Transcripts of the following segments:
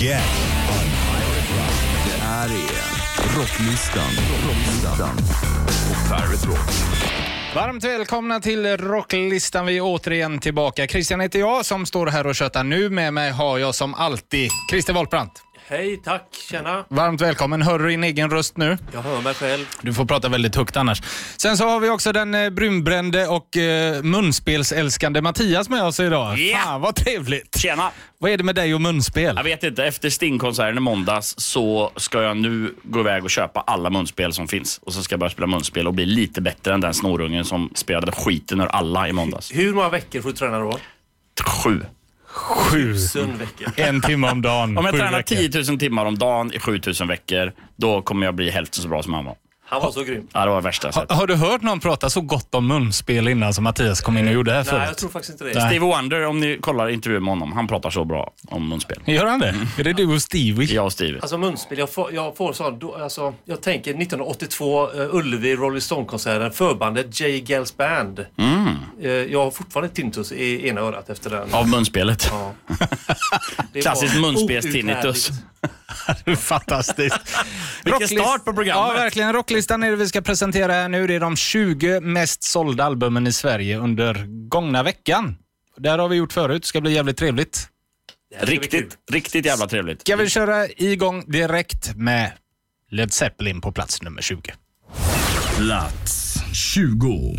Get on Pirate Rock. Det här är Rocklistan. Rocklistan. På Pirate Rock. Varmt välkomna till Rocklistan. Vi är återigen tillbaka. Christian heter jag som står här och tjötar. Nu med mig har jag som alltid Christer Wollbrandt. Hej, tack, tjena. Varmt välkommen. Hör du din egen röst nu? Jag hör mig själv. Du får prata väldigt högt annars. Sen så har vi också den eh, brunbrände och eh, munspelsälskande Mattias med oss idag. Ja. Fan vad trevligt. Tjena! Vad är det med dig och munspel? Jag vet inte, efter Sting-konserten i måndags så ska jag nu gå iväg och köpa alla munspel som finns. Och så ska jag börja spela munspel och bli lite bättre än den snorungen som spelade skiten ur alla i måndags. Hur många veckor får du träna då? Sju. Sju. Veckor. En timme om dagen. Om jag sju tränar veckor. 10 000 timmar om dagen i 7 000 veckor, då kommer jag bli hälften så bra som han var. Han var så grym. Ja, det var det värsta jag Ha, sett. har du hört någon prata så gott om munspel innan som Mattias kom in och gjorde här Nej, jag förut? tror faktiskt inte det. Nej. Stevie Wonder, om ni kollar intervjuer med honom, han pratar så bra om munspel. Gör han det? Är det du och Stevie? Jag och Stevie. Alltså munspel, jag får, jag får sån, alltså, jag tänker 1982, uh, Ullevi, Rolling Stone-konserten, förbandet J. Gels Band. Mm. Eh, jag har fortfarande tinnitus i ena örat efter den. Av munspelet. Ja. Det Klassisk var munspels-tinnitus. Fantastiskt. Vilken Rocklist- start på programmet. Ja, verkligen. Rocklistan är det vi ska presentera här nu. Det är de 20 mest sålda albumen i Sverige under gångna veckan. Det här har vi gjort förut. Det ska bli jävligt trevligt. Riktigt, riktigt jävla trevligt. Ska vi köra igång direkt med Led Zeppelin på plats nummer 20. Plats 20.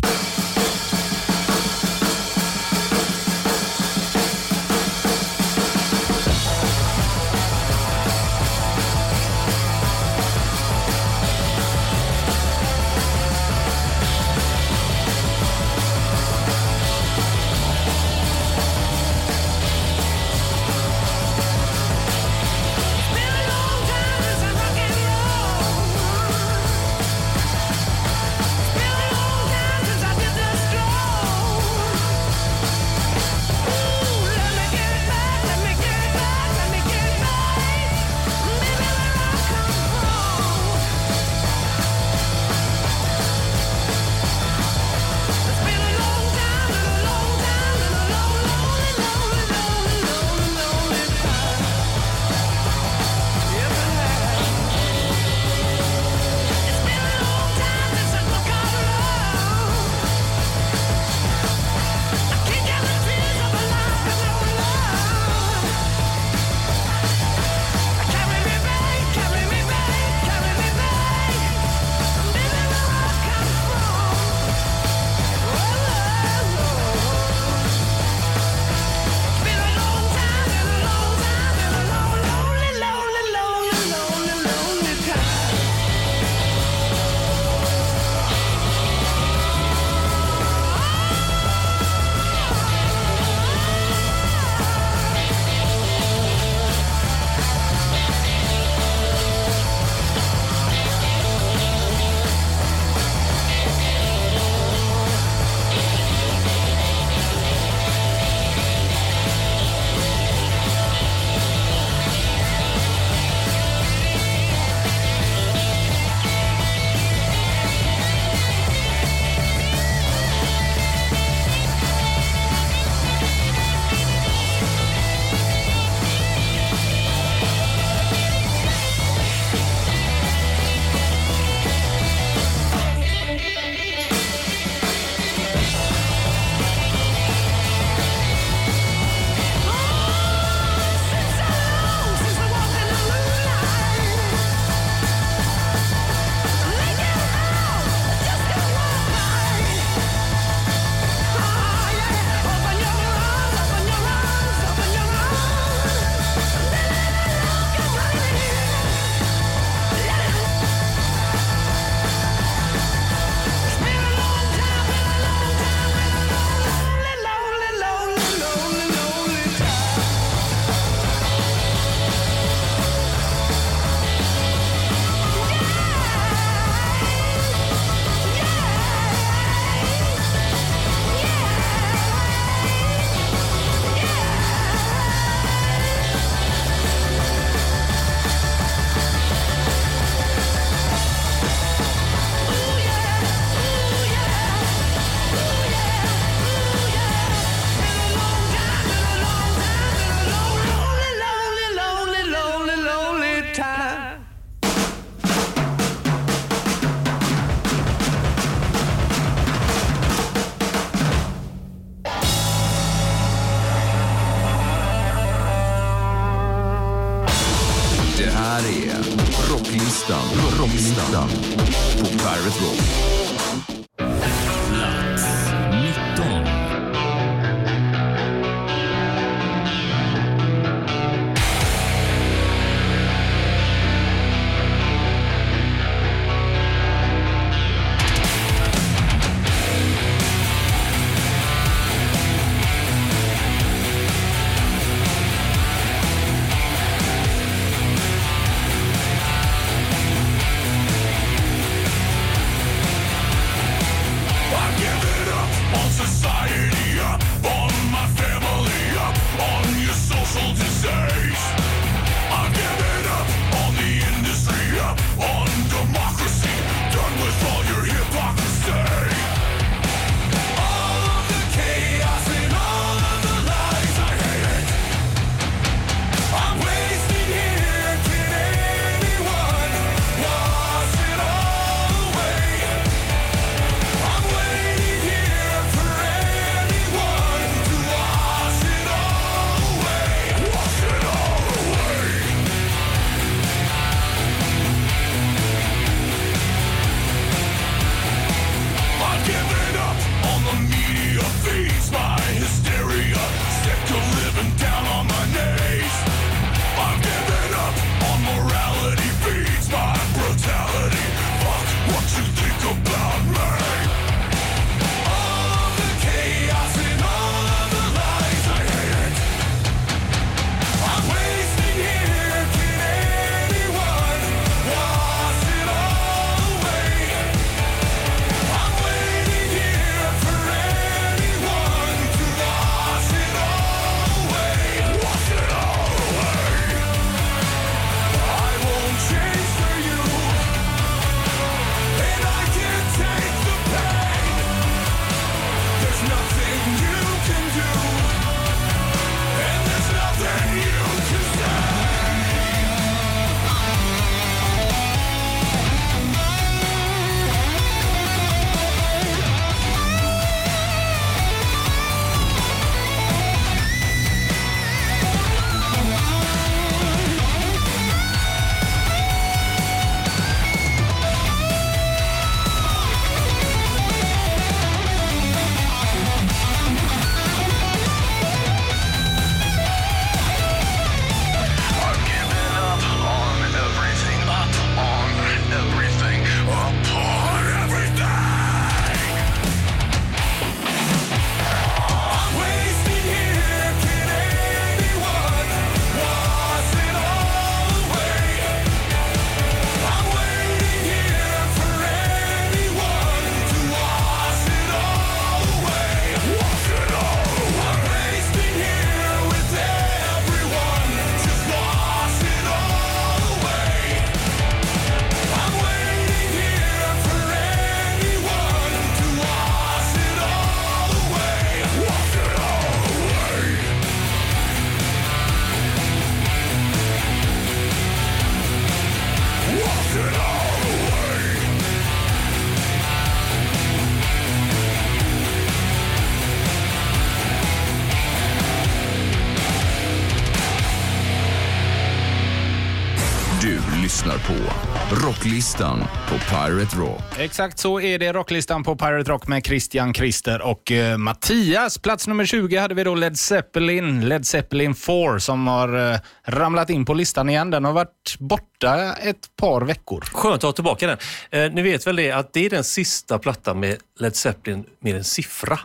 Rocklistan på Pirate Rock. Exakt så är det rocklistan på Pirate Rock med Christian Christer och eh, Mattias. Plats nummer 20 hade vi då Led Zeppelin, Led Zeppelin 4 som har eh, ramlat in på listan igen. Den har varit borta ett par veckor. Skönt att ha tillbaka den. Eh, ni vet väl det att det är den sista plattan med Led Zeppelin med en siffra.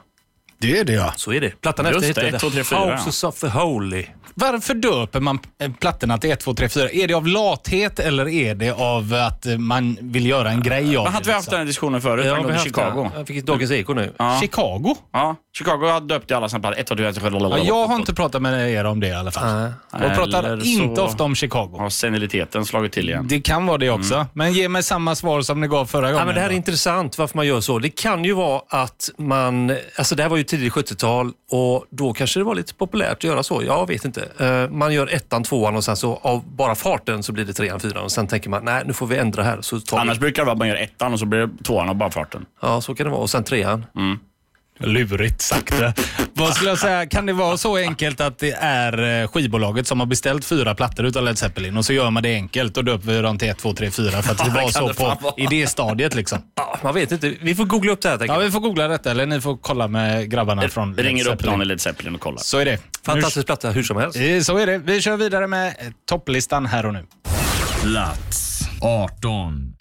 Det är det ja. Så är det. Plattan Just efter det, heter ett, två, tre, fyra, Houses of the Holy. Varför döper man eh, plattorna till 1, 2, 3, 4? Är det av lathet eller är det av att eh, man vill göra en grej av Men hade vi det? haft den här diskussionen förut? Ja, vi har Chicago. Jag fick ett Dagens Eko nu. Ja. Chicago? Ja, Chicago hade döpt alla sina plattor. Ett, två, tre, fyra, Ja, jag har inte pratat med er om det i alla fall. Jag pratar Eller inte ofta om Chicago. Har seniliteten slagit till igen? Det kan vara det också. Men ge mig samma svar som ni gav förra gången. Ja, men det här är intressant varför man gör så. Det kan ju vara att man, alltså det här var ju tidigt 70-tal och då kanske det var lite populärt att göra så. Jag vet inte. Eh, Man gör ettan, tvåan och sen så av bara farten så blir det trean, fyran och sen tänker man nej nu får vi ändra här. Så tar Annars vi, brukar det vara att man gör ettan och så blir det tvåan av bara farten. ja, så kan det vara. Och sen trean. Lurigt sagt. Vad skulle jag säga, kan det vara så enkelt att det är eh, skivbolaget som har beställt fyra plattor utav Led Zeppelin och så gör man det enkelt och döper vi dem till 1, 2, 3, 4 för att det var så det på vara. idéstadiet liksom. Ja, man vet inte. Vi får googla upp det här. Ja, vi får googla detta eller ni får kolla med grabbarna från Led ringer upp Zeppelin. någon i Led Zeppelin och kollar. Så är det. Fantastisk platta hur som helst. Nu, så är det. Vi kör vidare med eh, topplistan här och nu. Plats 18.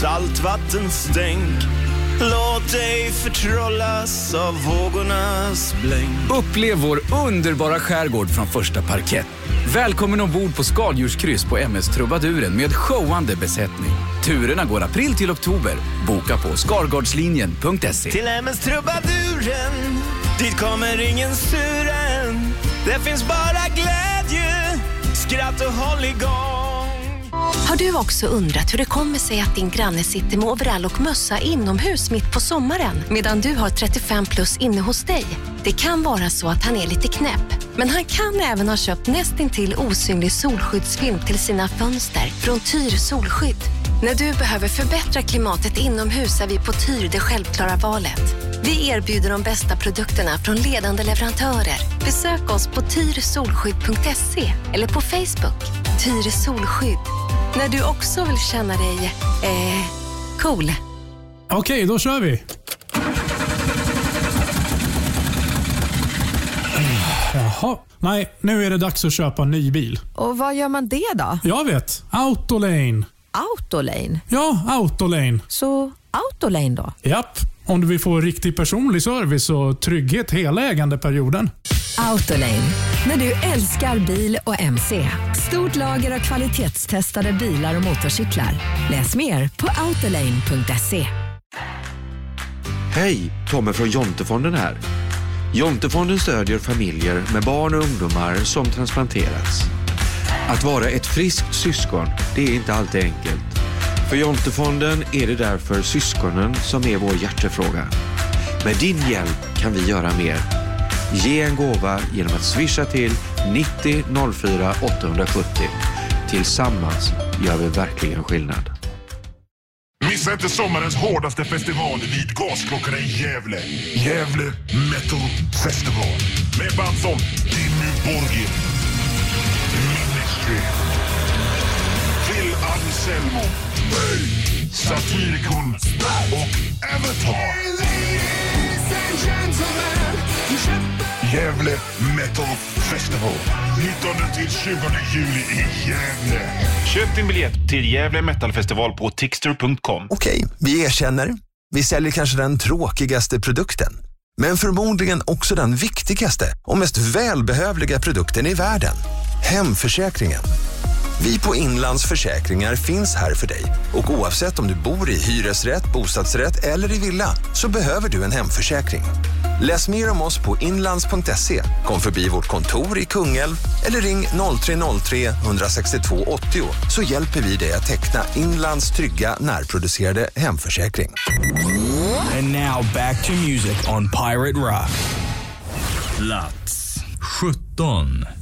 Saltvattenstänk. Låt dig förtrollas av vågornas blänk. Upplev vår underbara skärgård från första parkett. Välkommen ombord på skaldjurskryss på MS Trubaduren med showande besättning. Turerna går april till oktober. Boka på skargardslinjen.se. Till MS Trubaduren, dit kommer ingen suren. Det finns bara glädje, skratt och hålligång. Har du också undrat hur det kommer sig att din granne sitter med overall och mössa inomhus mitt på sommaren medan du har 35 plus inne hos dig? Det kan vara så att han är lite knäpp, men han kan även ha köpt nästintill osynlig solskyddsfilm till sina fönster från Tyr Solskydd. När du behöver förbättra klimatet inomhus är vi på Tyr det självklara valet. Vi erbjuder de bästa produkterna från ledande leverantörer. Besök oss på tyrsolskydd.se eller på Facebook. Tyr Solskydd. När du också vill känna dig, eh, cool. Okej, då kör vi. Jaha. Nej, nu är det dags att köpa en ny bil. Och vad gör man det då? Jag vet. Autolane. Autolane? Ja, Autolane. Så Autolane då? Japp. Om du vill få riktig personlig service och trygghet hela ägandeperioden. Autolane. När du älskar bil och MC. Stort lager av kvalitetstestade bilar och motorcyklar. Läs mer på autolane.se. Hej! Tommy från Jontefonden här. Jontefonden stödjer familjer med barn och ungdomar som transplanterats. Att vara ett friskt syskon, det är inte alltid enkelt. För Jontefonden är det därför syskonen som är vår hjärtefråga. Med din hjälp kan vi göra mer. Ge en gåva genom att swisha till 90 04 870. Tillsammans gör vi verkligen skillnad. Missa inte sommarens hårdaste festival vid Gasklockorna i Gävle. Gävle Metal Festival. Med band som Dimmy Borgir, Ministry, Phil Anselmo, Satyricon och Avatar. Gävle Metal Festival. 19-20 juli i Gävle. Köp din biljett till Gävle Metal Festival på Tixter.com. Okej, vi erkänner. Vi säljer kanske den tråkigaste produkten. Men förmodligen också den viktigaste och mest välbehövliga produkten i världen. Hemförsäkringen. Vi på Inlands Försäkringar finns här för dig. Och oavsett om du bor i hyresrätt, bostadsrätt eller i villa så behöver du en hemförsäkring. Läs mer om oss på inlands.se, kom förbi vårt kontor i Kungälv eller ring 0303 162 80 så hjälper vi dig att teckna Inlands trygga närproducerade hemförsäkring. And now back to music on Pirate Rock. Plats 17.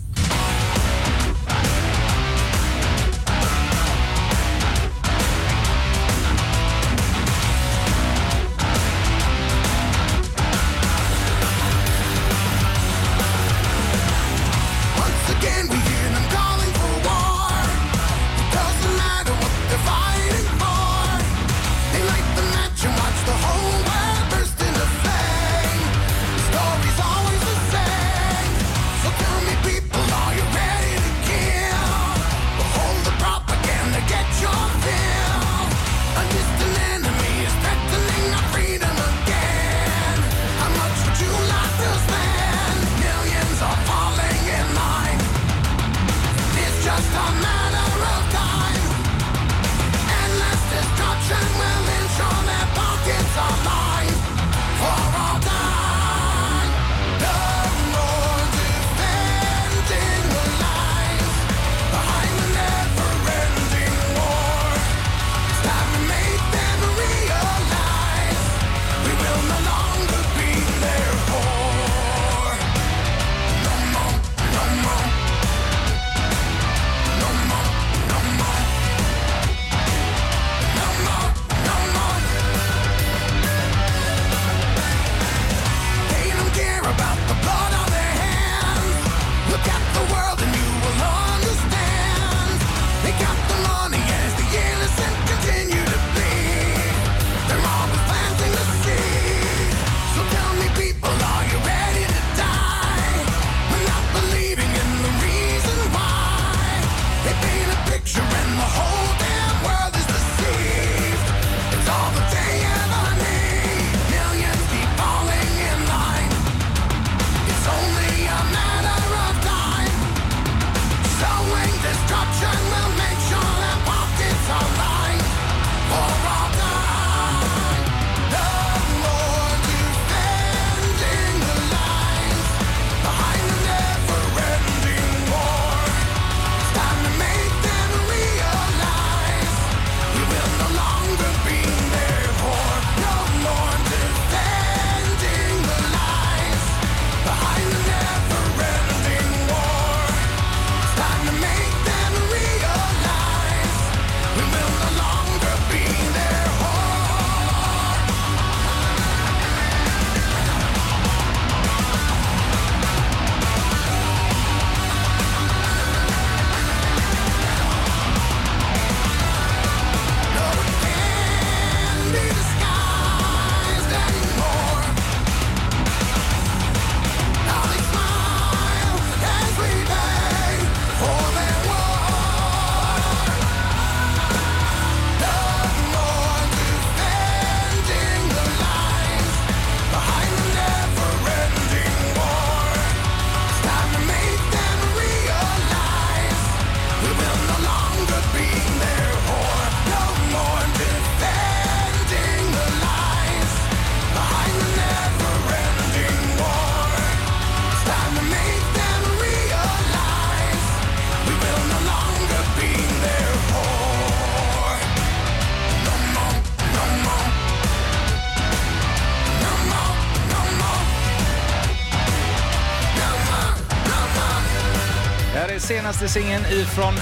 senaste singeln ifrån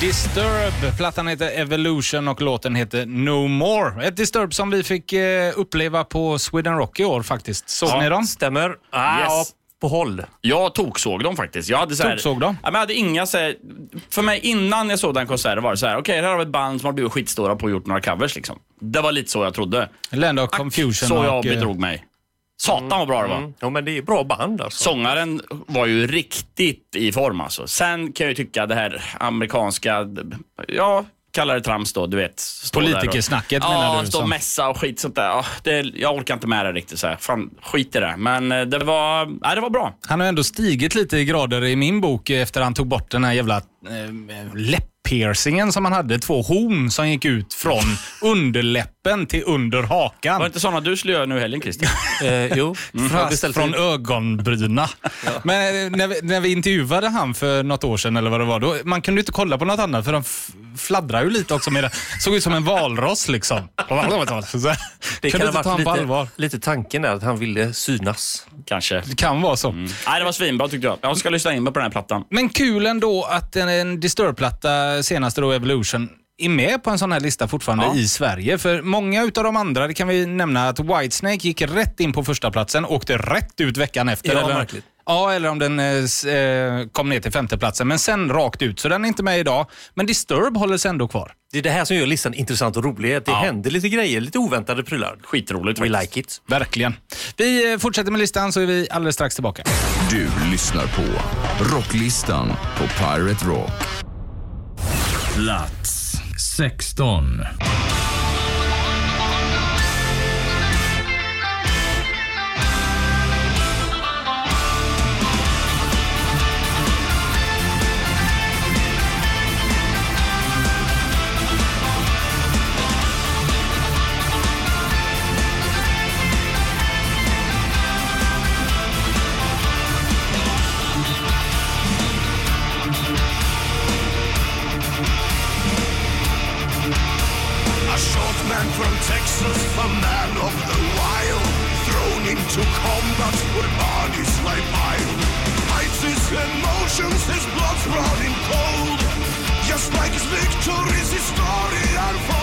Disturb. Plattan heter Evolution och låten heter No More. Ett Disturb som vi fick eh, uppleva på Sweden Rock i år faktiskt. Såg ja, ni dem? Stämmer. Ah, yes. På håll. Jag toksåg dem faktiskt. Jag hade så här, toksåg dem? Jag hade inga så här, För mig innan jag såg den konserten var det så här, okej, okay, här har vi ett band som har blivit skitstora på och gjort några covers liksom. Det var lite så jag trodde. Land of Confusion. Så jag och, eh, bedrog mig. Satan vad bra det var. Mm. Ja, men det är bra band alltså. Sångaren var ju riktigt i form alltså. Sen kan jag ju tycka det här amerikanska, ja, kalla det trams då, du vet. Och- Politikersnacket ja, menar du, stå och mässa och skit sånt där. Ja, det, jag orkar inte med det riktigt så här. Fan, skit i det. Men eh, det var, nej, det var bra. Han har ändå stigit lite i grader i min bok efter han tog bort den här jävla eh, läpppiercingen som han hade. Två horn som gick ut från underläppen till under hakan. Var det inte sådana du skulle göra nu i helgen Christian? Eh, jo, Fast från ögonbryna. Men eh, när vi, när vi intervjuade han för något år sedan, eller vad det var, då, man kunde ju inte kolla på något annat för de f- fladdrar ju lite också med det. Såg ut som en valross liksom. Det kunde kan inte ta ha honom på varit allvar. lite, lite tanken där att han ville synas. Kanske. Det kan vara så. Nej, det var svinbra tyckte jag. Jag ska lyssna in mig på den här plattan. Men kul ändå att en, en Disturb-platta, senaste då Evolution, är med på en sån här lista fortfarande Ja. i Sverige. För många utav de andra, det kan vi nämna att Whitesnake gick rätt in på första platsen åkte rätt ut veckan efter. Ja, eller, märkligt. Ja, eller om den eh, eh, kom ner till femteplatsen, men sen rakt ut. Så den är inte med idag. Men Disturb håller sig ändå kvar. Det är det här som gör listan intressant och rolig. Att det händer lite grejer, lite oväntade prylar. Skitroligt We faktiskt. like it. Verkligen. Vi eh, fortsätter med listan så är vi alldeles strax tillbaka. Du lyssnar på Rocklistan på Pirate Rock. Plats 16. Texas, a man of the wild, thrown into combat where bodies lie piled. Hides his emotions, his blood's running cold. Just like his victories, his story unfolds.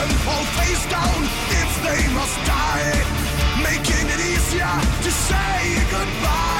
Them fall face down if they must die, making it easier to say goodbye.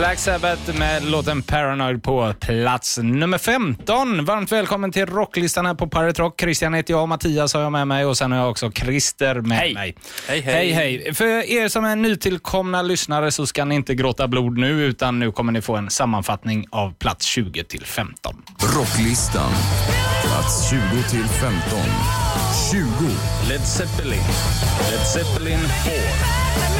Black Sabbath med låten Paranoid på plats nummer 15. Varmt välkommen till rocklistan här på Pirate Rock. Christian heter jag, Mattias har jag med mig och sen har jag också Christer med Hej. mig. Hej, hej. hej. För er som är nytillkomna lyssnare så ska ni inte gråta blod nu, utan nu kommer ni få en sammanfattning av plats 20 till 15. Rocklistan. Plats 20 till 15. 20. Led Zeppelin. Led Zeppelin 4.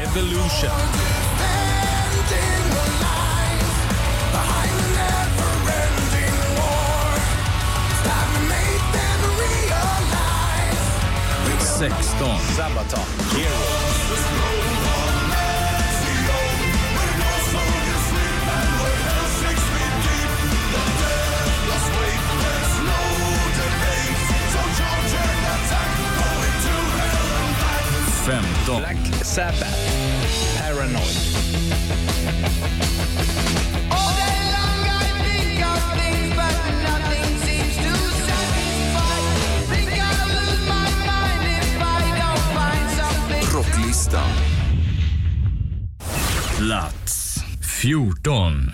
Evolution. Sexton. Sabaton. Hero. Femton. Black Sabbath. Paranoid. Rocklistan. Plats 14.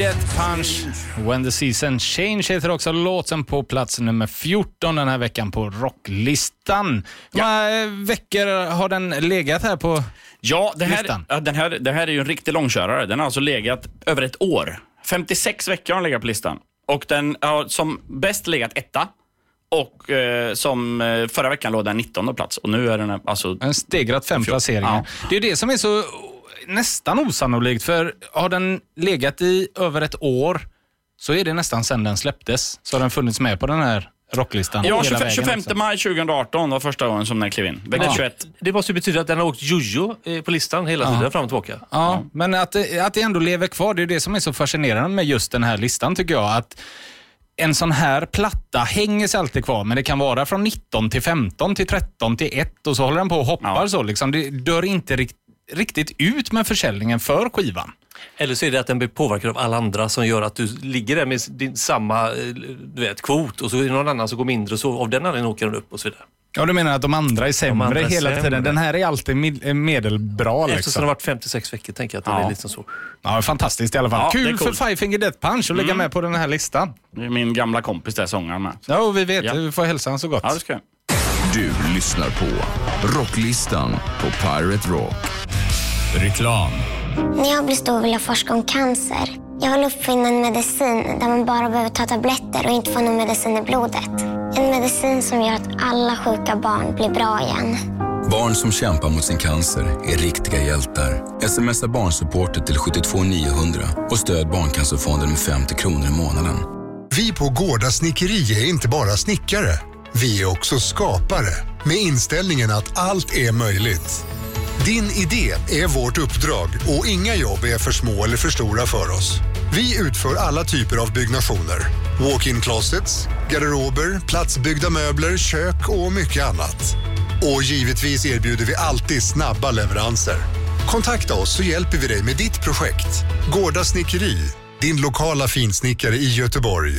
Death Punch. When the season change heter också låten på plats nummer 14 den här veckan på rocklistan. Hur många veckor har den legat här på Ja, det här, listan? ja, den här, det här är ju en riktig långkörare. Den har alltså legat över ett år. 56 veckor har den legat på listan. Och den har som bäst legat etta. Och eh, som eh, förra veckan låg den 19 plats. Och nu är den alltså... En stegrat fem placeringar. Ja. Det är det som är så nästan osannolikt, för har den legat i över ett år så är det nästan sedan den släpptes. Så har den funnits med på den här rocklistan Ja, hela 25, vägen. 25 liksom. maj 2018 var första gången som den klev in. Vecka Ja. 21. Det måste ju betyda att den har åkt jojo eh, på listan hela Ja. tiden, fram och tillbaka. Ja, men att det, att det ändå lever kvar, det är det som är så fascinerande med just den här listan tycker jag. Att en sån här platta hänger sig alltid kvar, men det kan vara från 19 till 15 till 13 till 1 och så håller den på och hoppar så. Liksom. Det dör inte rikt, riktigt ut med försäljningen för skivan. Eller så är det att den blir påverkad av alla andra som gör att du ligger där med din samma eh, du vet, kvot och så är det någon annan som går mindre och så av den anledningen åker den upp och så vidare. Ja, du menar att de andra är sämre andra är hela sämre. tiden. Den här är alltid eh, medelbra. Eftersom Liksom. den har varit 56 veckor tänker jag att den Ja. är liksom så. Ja, fantastiskt i alla fall. Ja, Kul för coolt. Five Finger Death Punch att lägga Mm. med på den här listan. Det är min gamla kompis där, sångaren med. Ja, och vi vet. Ja. Vi får hälsa honom så gott. Ja, det ska jag. Du lyssnar på Rocklistan på Pirate Rock. Reklam. När jag blir stor vill jag forska om cancer. Jag vill uppfinna en medicin där man bara behöver ta tabletter och inte få någon medicin i blodet. En medicin som gör att alla sjuka barn blir bra igen. Barn som kämpar mot sin cancer är riktiga hjältar. Smsa barnsupporter till 72 900 och stöd Barncancerfonden med 50 kronor i månaden. Vi på Gårda Snickeri är inte bara snickare. Vi är också skapare med inställningen att allt är möjligt. Din idé är vårt uppdrag och inga jobb är för små eller för stora för oss. Vi utför alla typer av byggnationer. Walk-in closets, garderober, platsbyggda möbler, kök och mycket annat. Och givetvis erbjuder vi alltid snabba leveranser. Kontakta oss så hjälper vi dig med ditt projekt. Gårda Snickeri, din lokala finsnickare i Göteborg.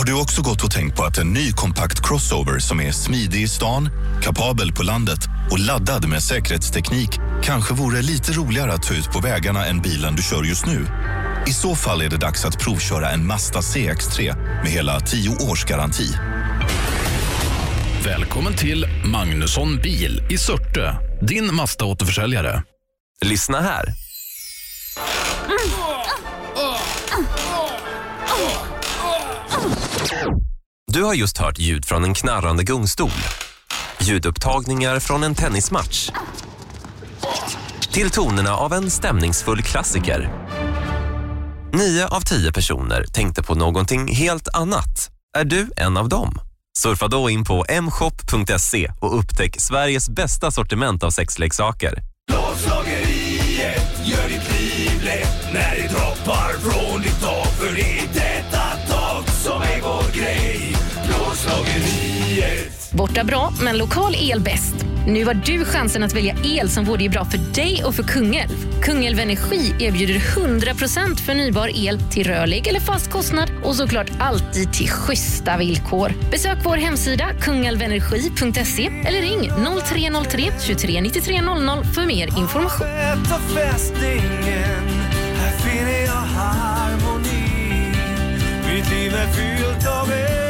Har du också gått och tänkt på att en ny kompakt crossover som är smidig i stan, kapabel på landet och laddad med säkerhetsteknik kanske vore lite roligare att ta ut på vägarna än bilen du kör just nu? I så fall är det dags att provköra en Mazda CX-3 med hela 10 års garanti. Välkommen till Magnusson Bil i Surte. Din Mazda-återförsäljare. Lyssna här. Du har just hört ljud från en knarrande gungstol. Ljudupptagningar från en tennismatch. Till tonerna av en stämningsfull klassiker. Nio av tio personer tänkte på någonting helt annat. Är du en av dem? Surfa då in på mshop.se och upptäck Sveriges bästa sortiment av sexleksaker. Borta bra, men lokal el bäst. Nu har du chansen att välja el som både är bra för dig och för Kungälv. Kungälv Energi erbjuder 100% förnybar el till rörlig eller fast kostnad och såklart alltid till schyssta villkor. Besök vår hemsida kungälvenergi.se eller ring 0303 23 93 00 för mer information. Mitt liv är fyllt av er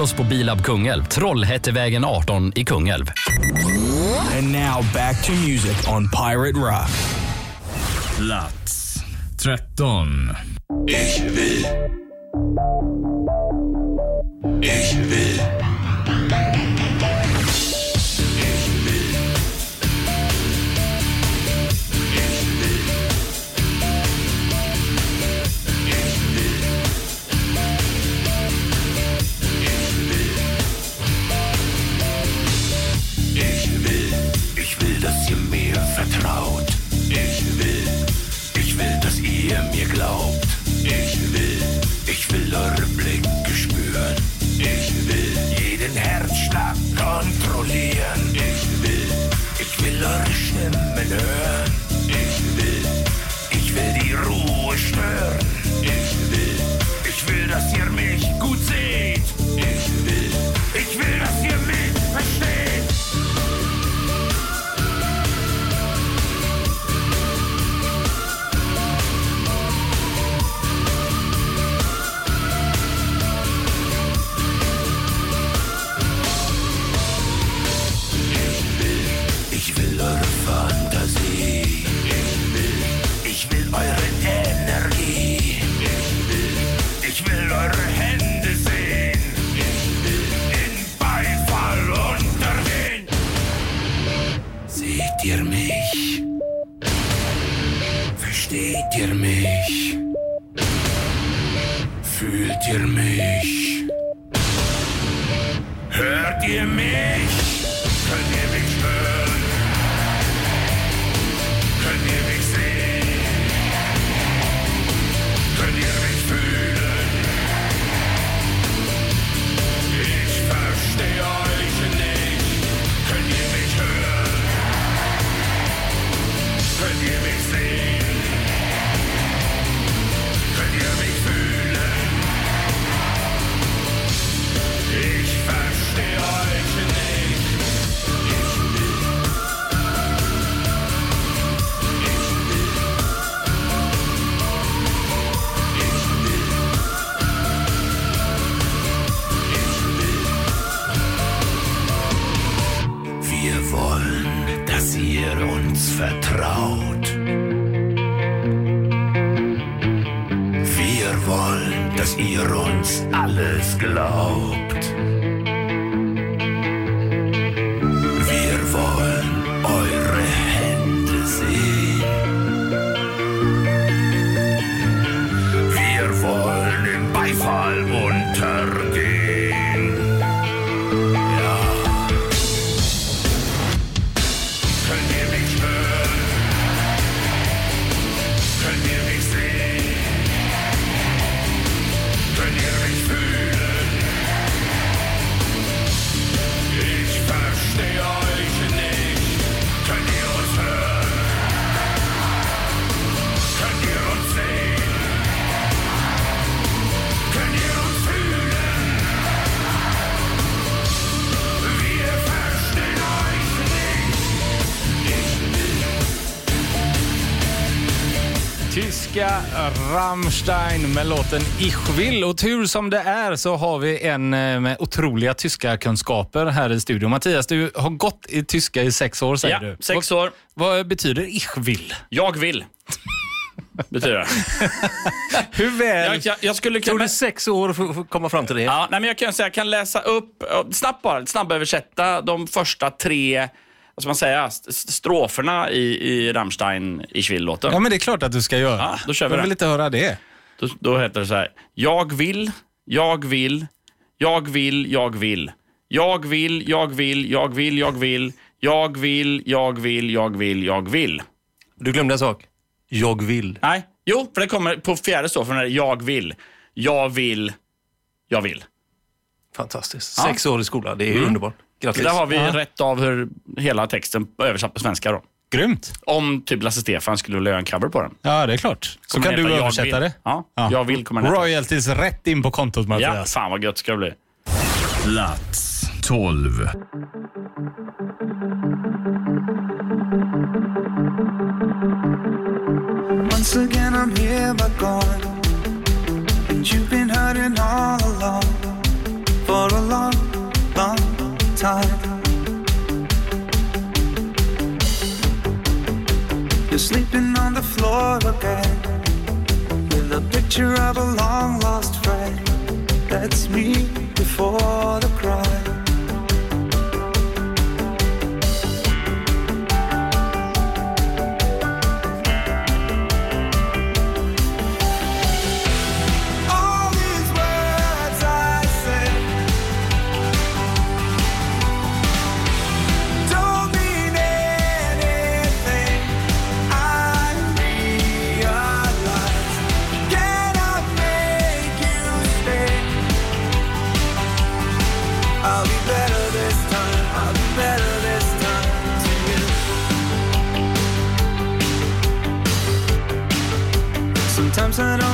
oss på Bilab Kungälv, Trollhättevägen 18 i Kungälv. And now back to music on Pirate Rock. Plats 13. Ich will Ich will Hört ihr? Dass ihr uns vertraut. Wir wollen, dass ihr uns alles glaubt. Rammstein med låten Ich will. Och tur som det är så har vi en eh, med otroliga tyska kunskaper här i studion. Mattias, du har gått i tyska i sex år säger Ja, du. sex vad, år. Vad betyder Ich will? Jag vill. Betyder det. Hur väl... Jag, jag, jag skulle Tog kunna... det sex år för att komma fram till det? Ja, nej, men jag kan säga, jag kan läsa upp, snabbt bara, snabböversätta de första tre vad ska man säga, st- stroferna i, i Rammstein i låten Ja, men det är klart att du ska göra. Ja, då kör vi jag det. vill inte höra det. Då, då heter det så här. Jag vill, jag vill, jag vill, jag vill. Jag vill, jag vill, jag vill, jag vill. Jag vill, jag vill, jag vill, jag vill. Du glömde en sak. Jag vill. Nej, jo, för det kommer på fjärde strofen. Jag vill, jag vill, jag vill. Fantastiskt. Ja. Sex år i skolan, det är Mm. underbart. Grattis. Där har vi Ja. rätt av hur hela texten översatt på svenska. Då. Grymt. Om typ Lasse Stefan skulle vilja göra en cover på den. Ja, det är klart. Så Kommer kan du översätta det. Ja, jag vill kommer den heta. Royalties rätt in på kontot Ja, Mattias. fan vad gött ska det bli. Plats 12. Once again, I'm here but gone. You're sleeping on the floor again with a picture of a long lost friend. That's me before the cry. sun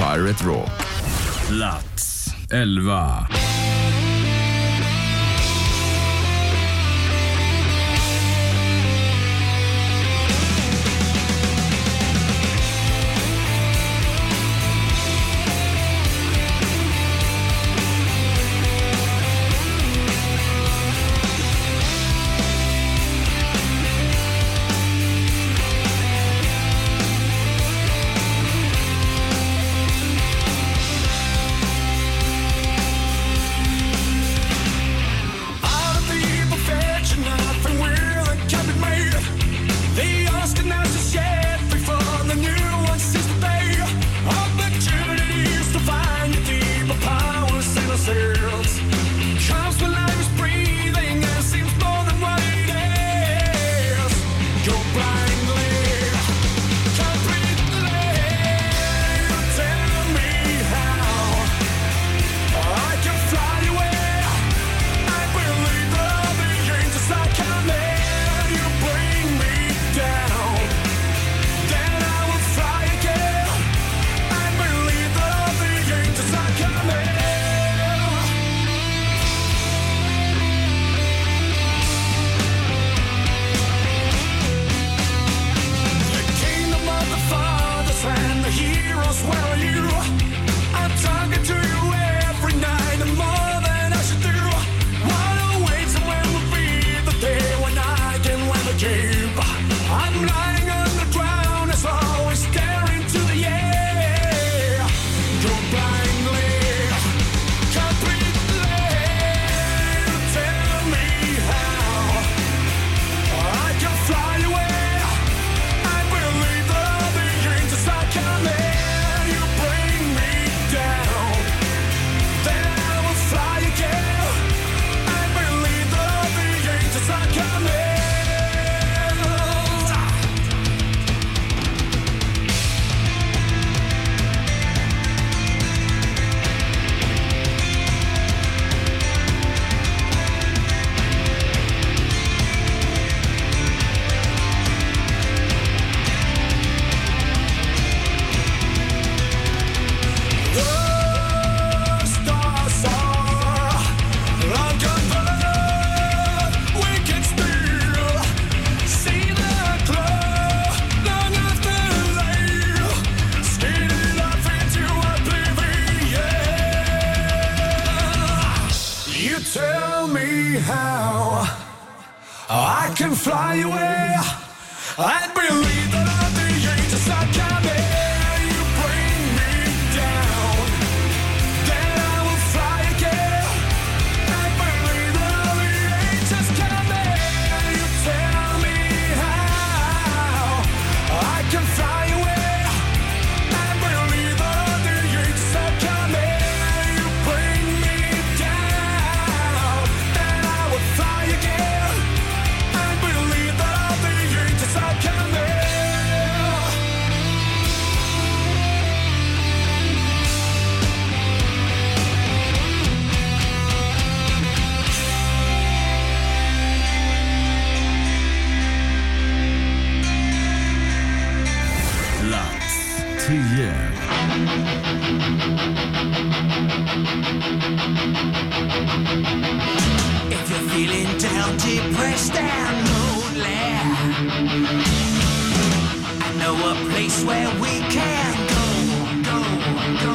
Pirate Rock. Plats 11. can fly away. I believe. place where we can go, go, go.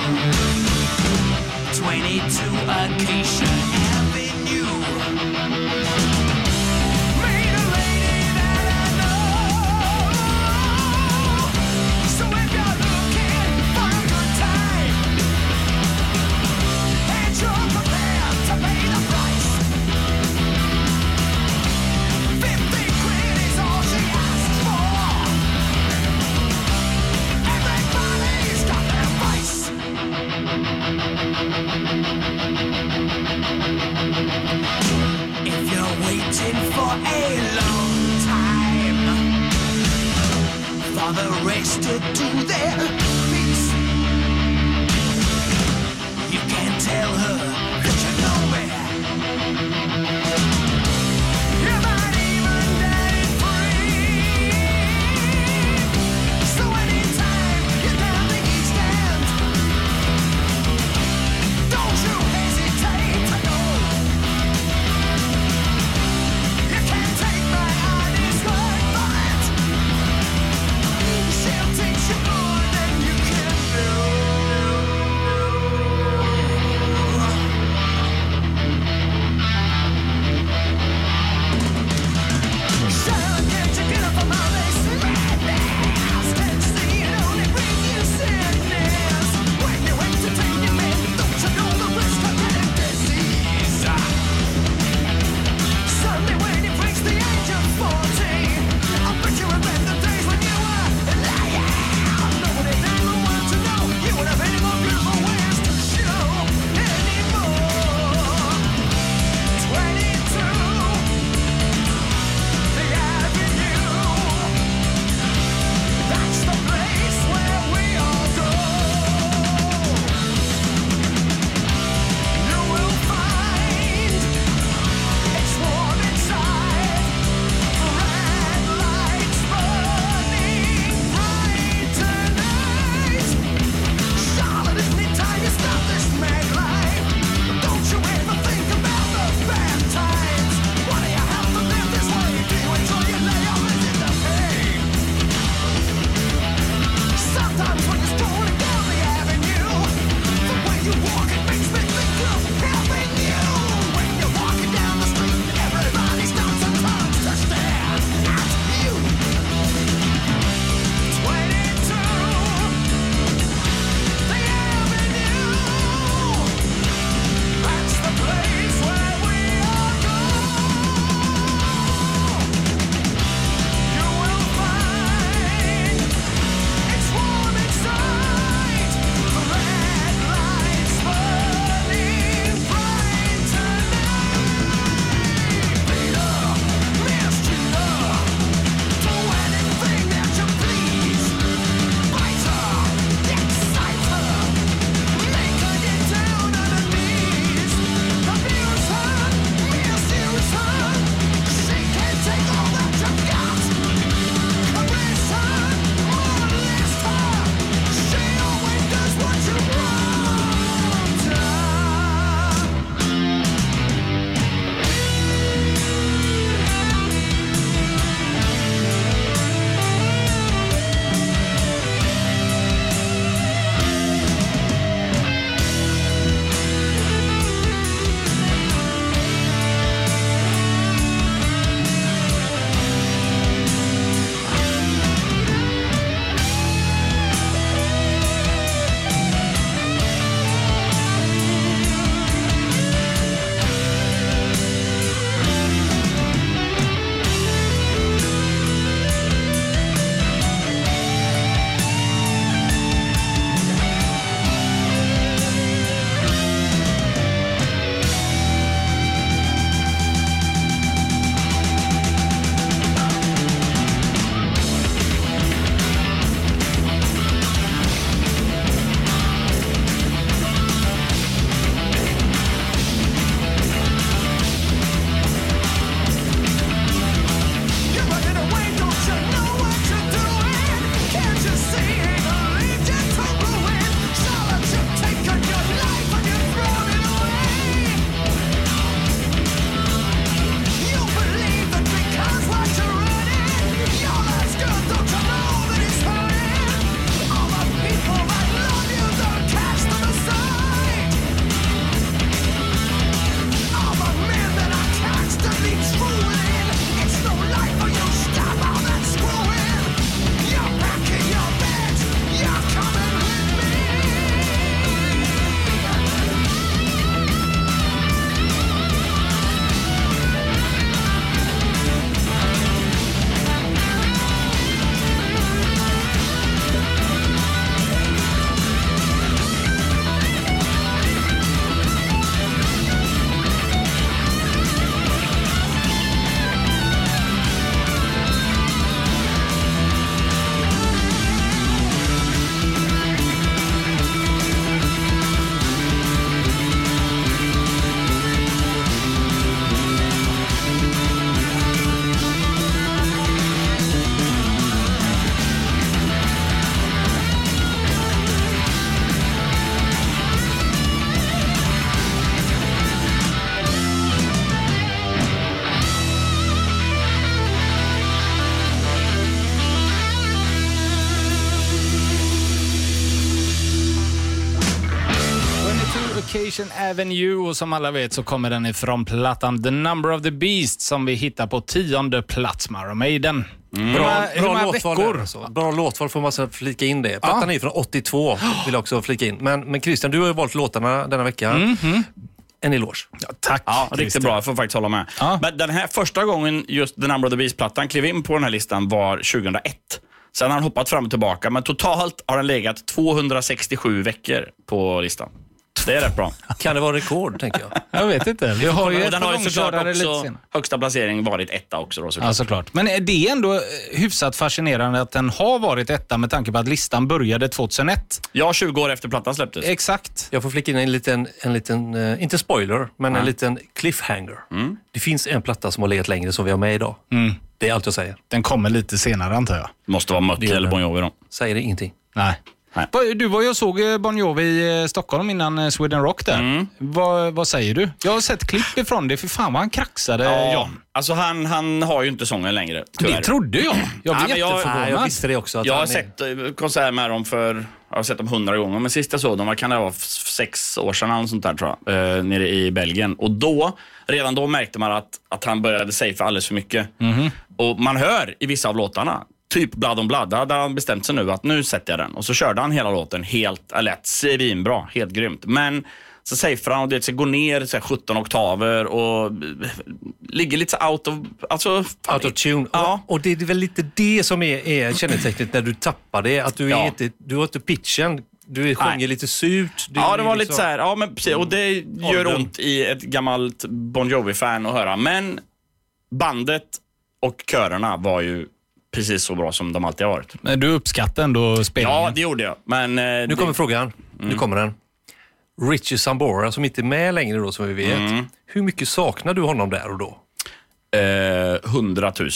22 occasions. Temptation Avenue och som alla vet så kommer den ifrån plattan The Number of the Beast som vi hittar på tionde plats med Iron Maiden. Bra, Hur bra låtval. Bra låtval får man så flika in det. Plattan är ju från 82, vill jag också flika in. Men, men Christian, du har ju valt låtarna denna vecka. Mhm. En eloge. tack. Ja, riktigt bra. Jag får faktiskt hålla med. Men den här första gången just The Number of the Beast-plattan klev in på den här listan var 2001. Sen har han hoppat fram och tillbaka, men totalt har den legat 267 veckor på listan. Det är rätt bra. Kan det vara rekord, tänker jag? Jag vet inte. Vi har ju den har ju såklart också högsta placering varit etta också. Då, såklart. Ja, såklart. Men är det ändå eh, hyfsat fascinerande att den har varit etta med tanke på att listan började 2001? Ja, 20 år efter plattan släpptes. Exakt. Jag får flika in en liten, en liten eh, inte spoiler, men en Ja. liten cliffhanger. Mm. Det finns en platta som har legat längre som vi har med idag. Mm. Det är allt jag säger. Den kommer lite senare antar jag. Måste vara Mötley eller Bon Jovi då. Säger det ingenting. Nej. Vad- Du var ju och såg eh, Bon Jovi i eh, Stockholm innan eh, Sweden Rock där. Mm. Vad, vad säger du? Jag har sett klipp ifrån det. För fan vad han kraxade Ja, John. Alltså han, han har ju inte sången längre. Tyvärr. Det trodde jag. Jag blev jätteförvånad. Nej, jag visste det också. Att Jag har är- sett konsert med dem för, jag har sett dem hundra gånger, men sist jag såg dem, vad kan det vara, sex år sedan eller sånt där tror jag, eh, nere i Belgien. Och då, redan då märkte man att, att han började safea alldeles för mycket. Och man hör i vissa av låtarna, typ Blood on Blood, där hade han bestämt sig nu att nu sätter jag den. Och så körde han hela låten helt, lätt, svinbra, helt grymt. Men så safear han och det så går ner så här 17 oktaver och ligger lite så out of, alltså, Out of tune. Ja. Och, och det är väl lite det som är, är kännetecknet när du tappar det. Att du, är Ja. inte, du har inte pitchen. Du sjunger lite surt. Ja, det var liksom- lite så här, ja men precis. Och det gör Åldern. ont i ett gammalt Bon Jovi-fan att höra. Men bandet och körerna var ju precis så bra som de alltid har varit. Men du uppskattar ändå spelningen? Ja, det gjorde jag. Men, eh, Nu kommer frågan. Nu Mm. kommer den. Richie Sambora som inte är med längre då som vi vet. Mm. Hur mycket saknar du honom där och då? Eh, 100 000.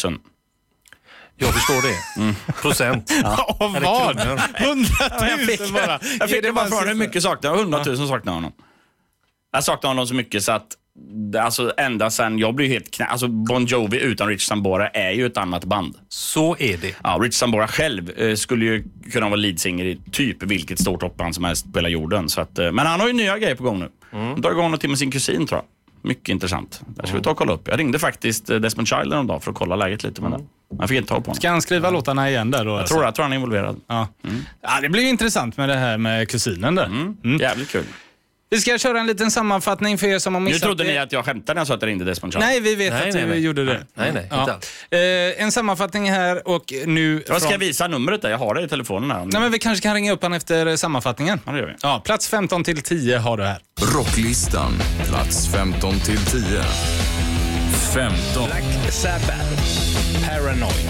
Jag förstår det. Procent. Av Eller vad? kronor. 100 jag fick, 000 bara. jag fick det det bara frågan hur mycket saknar jag? 100 000 saknar jag honom. Jag saknar honom så mycket så att det- Alltså ända sen, jag blir helt knä... Alltså Bon Jovi utan Rich Sambora är ju ett annat band. Så är det. Ja, Rich Sambora själv eh, skulle ju kunna vara leadsinger i typ vilket stort rockband som helst på hela jorden. Så att, eh, men han har ju nya grejer på gång nu. Mm. drar igång något till med sin kusin tror jag. Mycket intressant. Där ska vi ta och kolla upp. Jag ringde faktiskt eh, Desmond Child en dag för att kolla läget lite med det. Men jag fick inte tag på honom. Ska han skriva låtarna igen där då? Jag alltså? tror, jag tror han är involverad. Ja. ja, det blir intressant med det här med kusinen där. Mm. Jävligt kul. Vi ska köra en liten sammanfattning för er som har Nu missat trodde det. ni att jag skämtade när jag sa att jag ringde Desmond Child. Nej, vi vet Nej, att nej, du nej. gjorde det. Nej, nej, Ja. Eh, en sammanfattning här och nu... Jag ska från- jag visa numret där? Jag har det i telefonen här. Nej, men vi kanske kan ringa upp han efter sammanfattningen. Ja, det gör vi. Ja, plats 15 till 10 har du här. Rocklistan, plats 15 till 10. 15. Black Sabbath, Paranoid.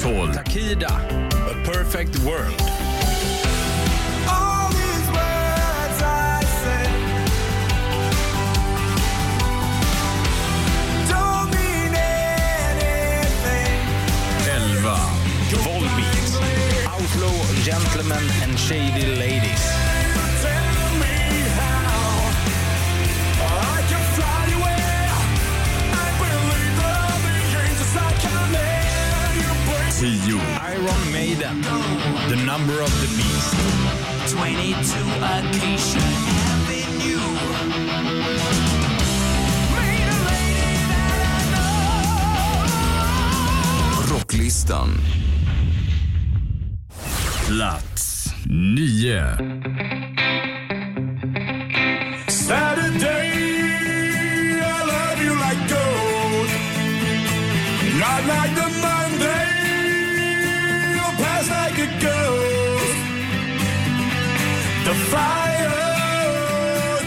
Tolv. Takida, A Perfect World. Elva. Volbeat, Outlaw Gentlemen and Shady Ladies. Tio. Iron Maiden, The Number of the Beast. 22 Acacia Avenue. Rocklistan. Plats nio. Saturday, I love you like gold. Not like the The fire,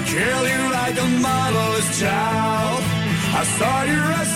kill you like a motherless child. I saw you a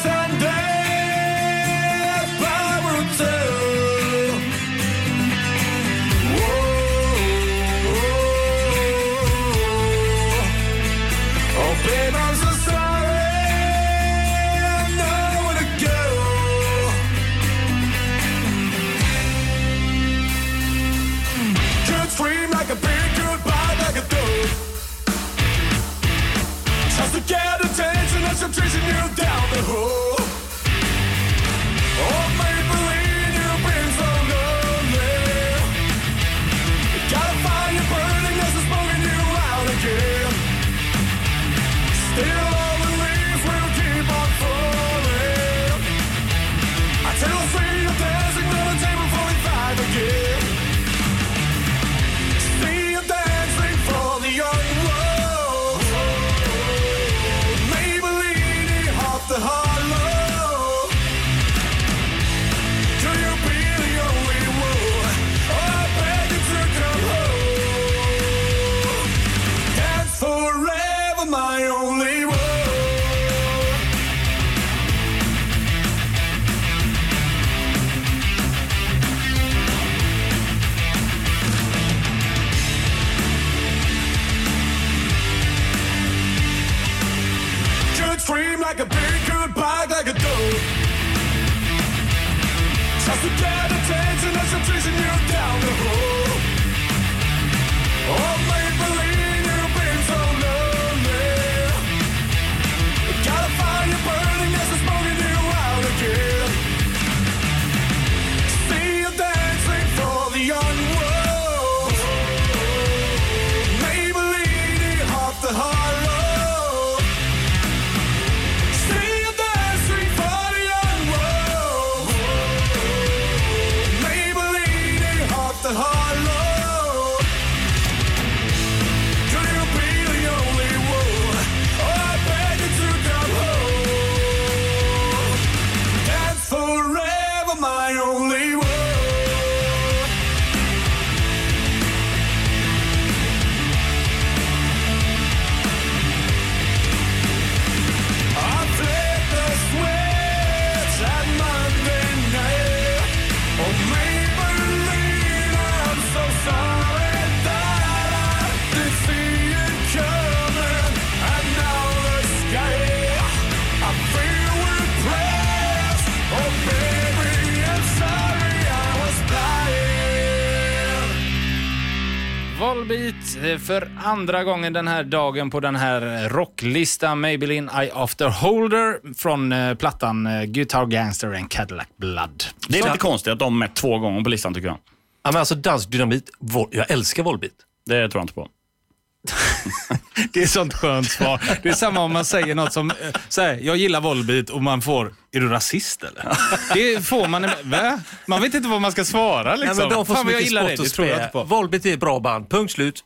för andra gången den här dagen på den här rocklistan. Maybelline Eye After Holder från eh, plattan eh, Guitar Gangster and Cadillac Blood. Det är lite konstigt att de är med två gånger på listan tycker jag. Ja, men alltså dansk dynamit, vol- jag älskar Volbeat. Det tror jag inte på. Det är sånt skönt svar. Det är samma om man säger något som, eh, så här, jag gillar Volbeat och man får, är du rasist eller? Det får man, va? Man vet inte vad man ska svara liksom. Nej, men de får Fan, vad jag gillar det, det tror jag inte på. Volbeat är ett bra band, punkt slut.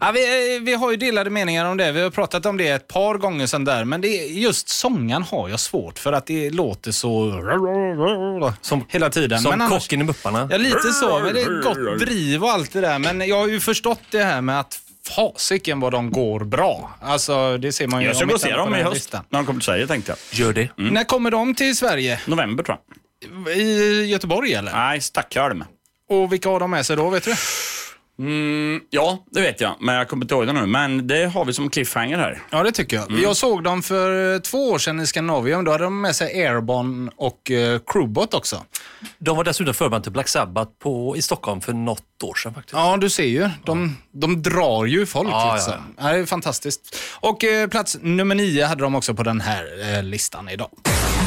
Ja, vi, vi har ju delade meningar om det. Vi har pratat om det ett par gånger sedan där. Men det är, just sången har jag svårt för att det låter så... Som, hela tiden. Som men annars- kocken i Mupparna. Ja, lite så. Men det är gott driv och allt det där. Men jag har ju förstått det här med att fasiken vad de går bra. Alltså, det ser man ju Jag ska om gå och se dem i höst. listan. När de kommer till Sverige tänkte jag. Gör det. När kommer de till Sverige? November tror jag. I Göteborg eller? Nej, Stockholm. Och vilka har de med sig då, vet du? Mm, ja, det vet jag. Men jag kommer inte ihåg det nu. Men det har vi som cliffhanger här. Ja, det tycker jag. Jag såg dem för två år sedan i Skandinavien. Då hade de med sig Airborne och uh, Crewbot också. De var dessutom förband till Black Sabbath på, i Stockholm för något år sedan faktiskt. Ja, du ser ju. De, de drar ju folk. Ja, liksom. ja, Det är fantastiskt. Och eh, plats nummer nio hade de också på den här eh, listan idag.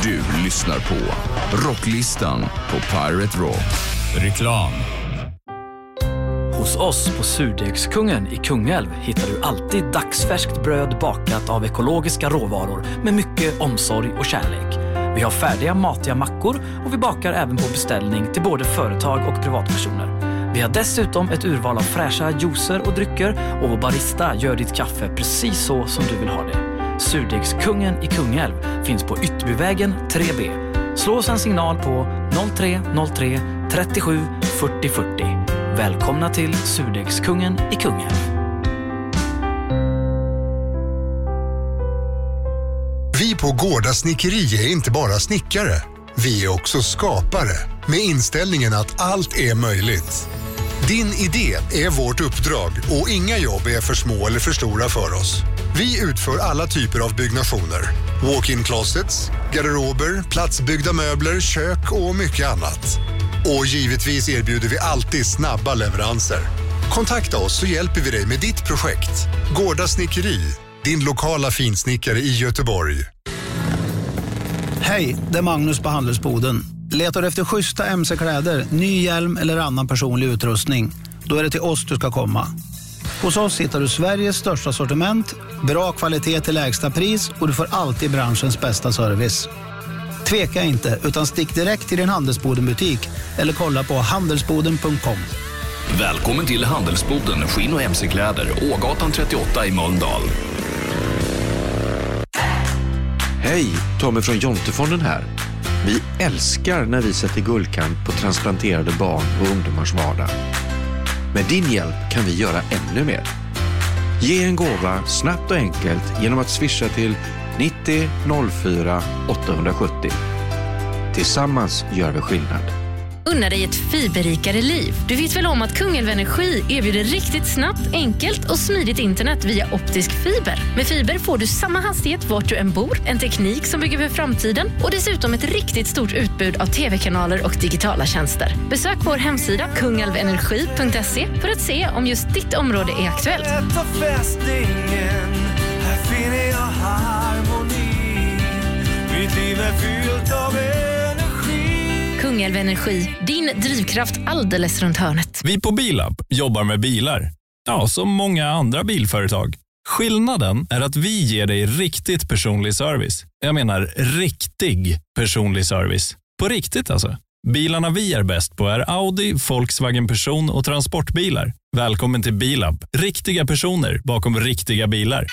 Du lyssnar på Rocklistan på Pirate Rock. Reklam. Hos oss på Surdegskungen i Kungälv hittar du alltid dagsfärskt bröd bakat av ekologiska råvaror med mycket omsorg och kärlek. Vi har färdiga matiga mackor och vi bakar även på beställning till både företag och privatpersoner. Vi har dessutom ett urval av fräscha juicer och drycker och vår barista gör ditt kaffe precis så som du vill ha det. Surdegskungen i Kungälv finns på Ytterbyvägen 3B. Slå oss en signal på 0303 37 40 40. Välkomna till Surdegskungen i Kungälv. Vi på Gårda Snickeri är inte bara snickare. Vi är också skapare med inställningen att allt är möjligt. Din idé är vårt uppdrag och inga jobb är för små eller för stora för oss. Vi utför alla typer av byggnationer. Walk-in closets, garderober, platsbyggda möbler, kök och mycket annat. Och givetvis erbjuder vi alltid snabba leveranser. Kontakta oss så hjälper vi dig med ditt projekt. Gårda Snickeri, din lokala finsnickare i Göteborg. Hej, det är Magnus på Handelsboden. Letar du efter schyssta mc-kläder, ny hjälm eller annan personlig utrustning? Då är det till oss du ska komma. Hos oss hittar du Sveriges största sortiment, bra kvalitet till lägsta pris och du får alltid branschens bästa service. Tveka inte, utan stick direkt till din Handelsboden-butik eller kolla på handelsboden.com. Välkommen till Handelsboden Skinn och mc-kläder, Ågatan 38 i Mölndal. Hej, Tommy från Jontefonden här. Vi älskar när vi sätter guldkant på transplanterade barn och ungdomars vardag. Med din hjälp kan vi göra ännu mer. Ge en gåva snabbt och enkelt genom att swisha till 90 04 870. Tillsammans gör vi skillnad. Unna dig ett fiberrikare liv. Du vet väl om att Kungälv Energi erbjuder riktigt snabbt, enkelt och smidigt internet via optisk fiber. Med fiber får du samma hastighet vart du än bor, en teknik som bygger för framtiden och dessutom ett riktigt stort utbud av tv-kanaler och digitala tjänster. Besök vår hemsida kungalvenergi.se för att se om just ditt område är aktuellt. Mitt liv är fyllt av energi Kungälv Energi, din drivkraft alldeles runt hörnet. Vi på Bilab jobbar med bilar. Ja, som många andra bilföretag. Skillnaden är att vi ger dig riktigt personlig service. Jag menar riktig personlig service. På riktigt alltså. Bilarna vi är bäst på är Audi, Volkswagen Person och transportbilar. Välkommen till Bilab. Riktiga personer bakom riktiga bilar.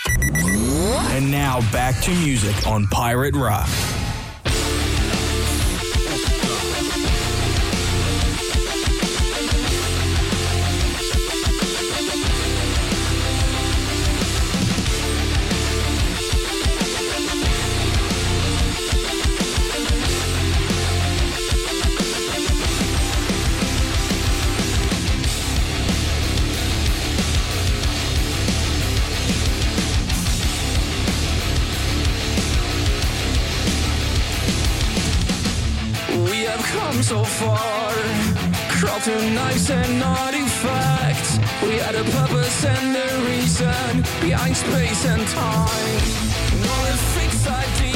And now back to music on Pirate Rock. Come so far. Crawled through knives and artifacts We had a purpose and a reason Behind space and time. No fixed ideals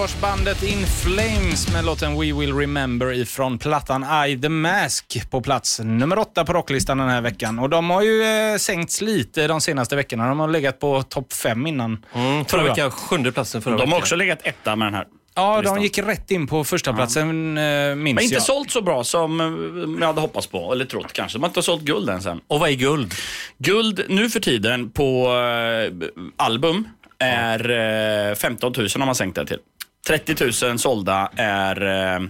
Göteborgsbandet In Flames med låten We Will Remember ifrån plattan I The Mask på plats nummer åtta på rocklistan den här veckan. Och de har ju eh, sänkts lite de senaste veckorna. De har legat på topp fem innan. Mm, förra veckan, sjunde platsen förra De har veckan. också legat etta med den här. Ja, de gick rätt in på första platsen eh, minns Men inte jag. sålt så bra som eh, jag hade hoppats på, eller trott kanske. De har inte sålt guld än sen. Och vad är guld? Guld nu för tiden på eh, album är eh, 15 000 har man sänkt det till. 30 000 sålda är eh,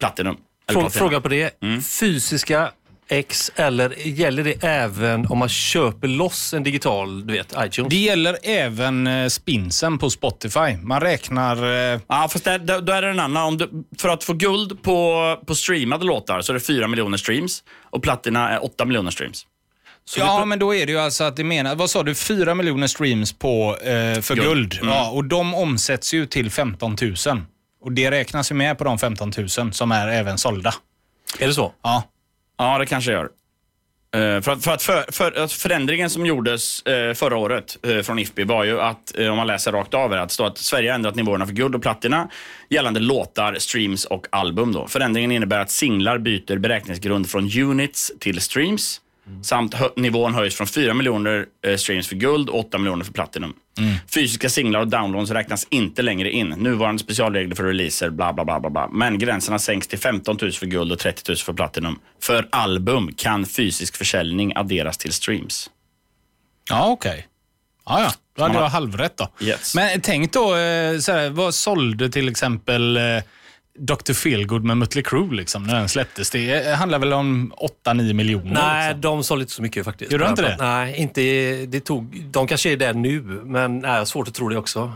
Platinum. Eller Frå, fråga på det. Fysiska X eller gäller det även om man köper loss en digital, du vet, iTunes? Det gäller även eh, spinsen på Spotify. Man räknar... Eh, Ja, fast där, där, då är det en annan. Om du, för att få guld på, på streamade låtar så är det 4 miljoner streams och platina är 8 miljoner streams. Ja, men då är det ju alltså att det menar, vad sa du, 4 miljoner streams på, eh, för Guld. guld. Mm. Ja, och de omsätts ju till 15 000. Och det räknas ju med på de 15 000 som är även sålda. Är det så? Ja. Ja, det kanske gör. Eh, för att, för att, för, för, att förändringen som gjordes eh, förra året eh, från IFPI var ju att, om man läser rakt av, att står att Sverige har ändrat nivåerna för guld och platina gällande låtar, streams och album. Då. Förändringen innebär att singlar byter beräkningsgrund från units till streams. Samt hö- nivån höjs från 4 miljoner eh, streams för guld och 8 miljoner för platinum. Fysiska singlar och downloads räknas inte längre in. Nuvarande specialregler för releaser, bla bla bla. bla, bla. Men gränserna sänks till 15 000 för guld och 30 000 för platinum. För album kan fysisk försäljning adderas till streams. Ja, okej. Ja, ja. Då hade Ja. jag halvrätt då. Yes. Men tänk då, eh, så här, vad sålde till exempel eh, Dr. Feelgood med Mötley Crüe liksom, när den släpptes? Det handlar väl om 8-9 miljoner? Nej, liksom. de sålde inte så mycket faktiskt. Gjorde de inte det? Nej, inte, det tog, de kanske är där nu, men nej, svårt att tro det också.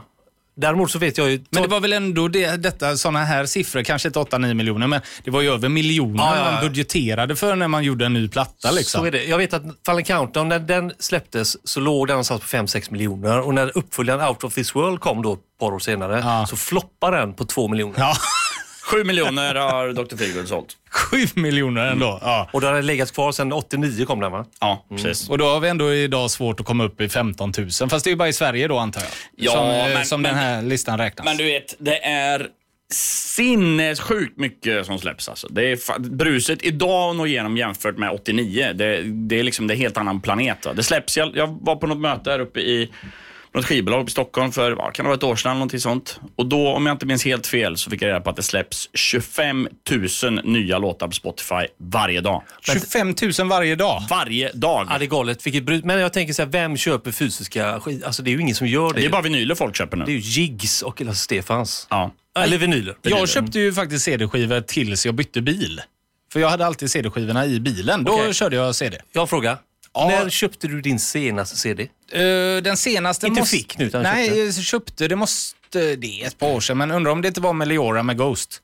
Däremot så vet jag ju... Men det var väl ändå det, detta, sådana här siffror, kanske inte 8-9 miljoner, men det var ju över miljoner Ja, ja, ja. man budgeterade för när man gjorde en ny platta. Liksom. Så är det. Jag vet att Fallen Countdown, när den släpptes så låg den någonstans på 5-6 miljoner och när uppföljaren Out of this world kom då ett par år senare så floppade den på 2 miljoner. 7 miljoner har Dr. Feelgood sålt. 7 miljoner ändå. Ja. Och den har legat kvar sedan 89 kom den va? Ja, precis. Och då har vi ändå idag svårt att komma upp i 15 000. Fast det är ju bara i Sverige då antar jag. Ja, som eh, men- som men- den här listan räknas. Men du vet, det är sinnessjukt mycket som släpps. Alltså. Det är bruset idag når igenom jämfört med 89. Det, det är liksom det är helt annan planet. Va? Det släpps, jag, jag var på något möte här uppe i något skivbolag i Stockholm för vad kan det vara ett år sedan. eller Någonting sånt. Och då, om jag inte minns helt fel, så fick jag reda på att det släpps 25 000 nya låtar på Spotify varje dag. 25 000 varje dag? Varje dag. Ja, det är galet. Vilket brut. Men jag tänker så här, vem köper fysiska skit? Alltså det är ju ingen som gör det. Det är bara vinyler folk köper nu. Det är ju Jigs och Lasse Stefans. Ja. Eller vinyler. Jag köpte ju faktiskt CD-skivor tills jag bytte bil. För jag hade alltid CD-skivorna i bilen. Då Okej. körde jag CD. Jag har en fråga. Ja. När köpte du din senaste CD? Eh, den senaste Inte måste... fick nu, utan Nej, köpte. jag köpte. Det måste... Det är ett par år sedan, men undrar om det inte var Meliora med Ghost.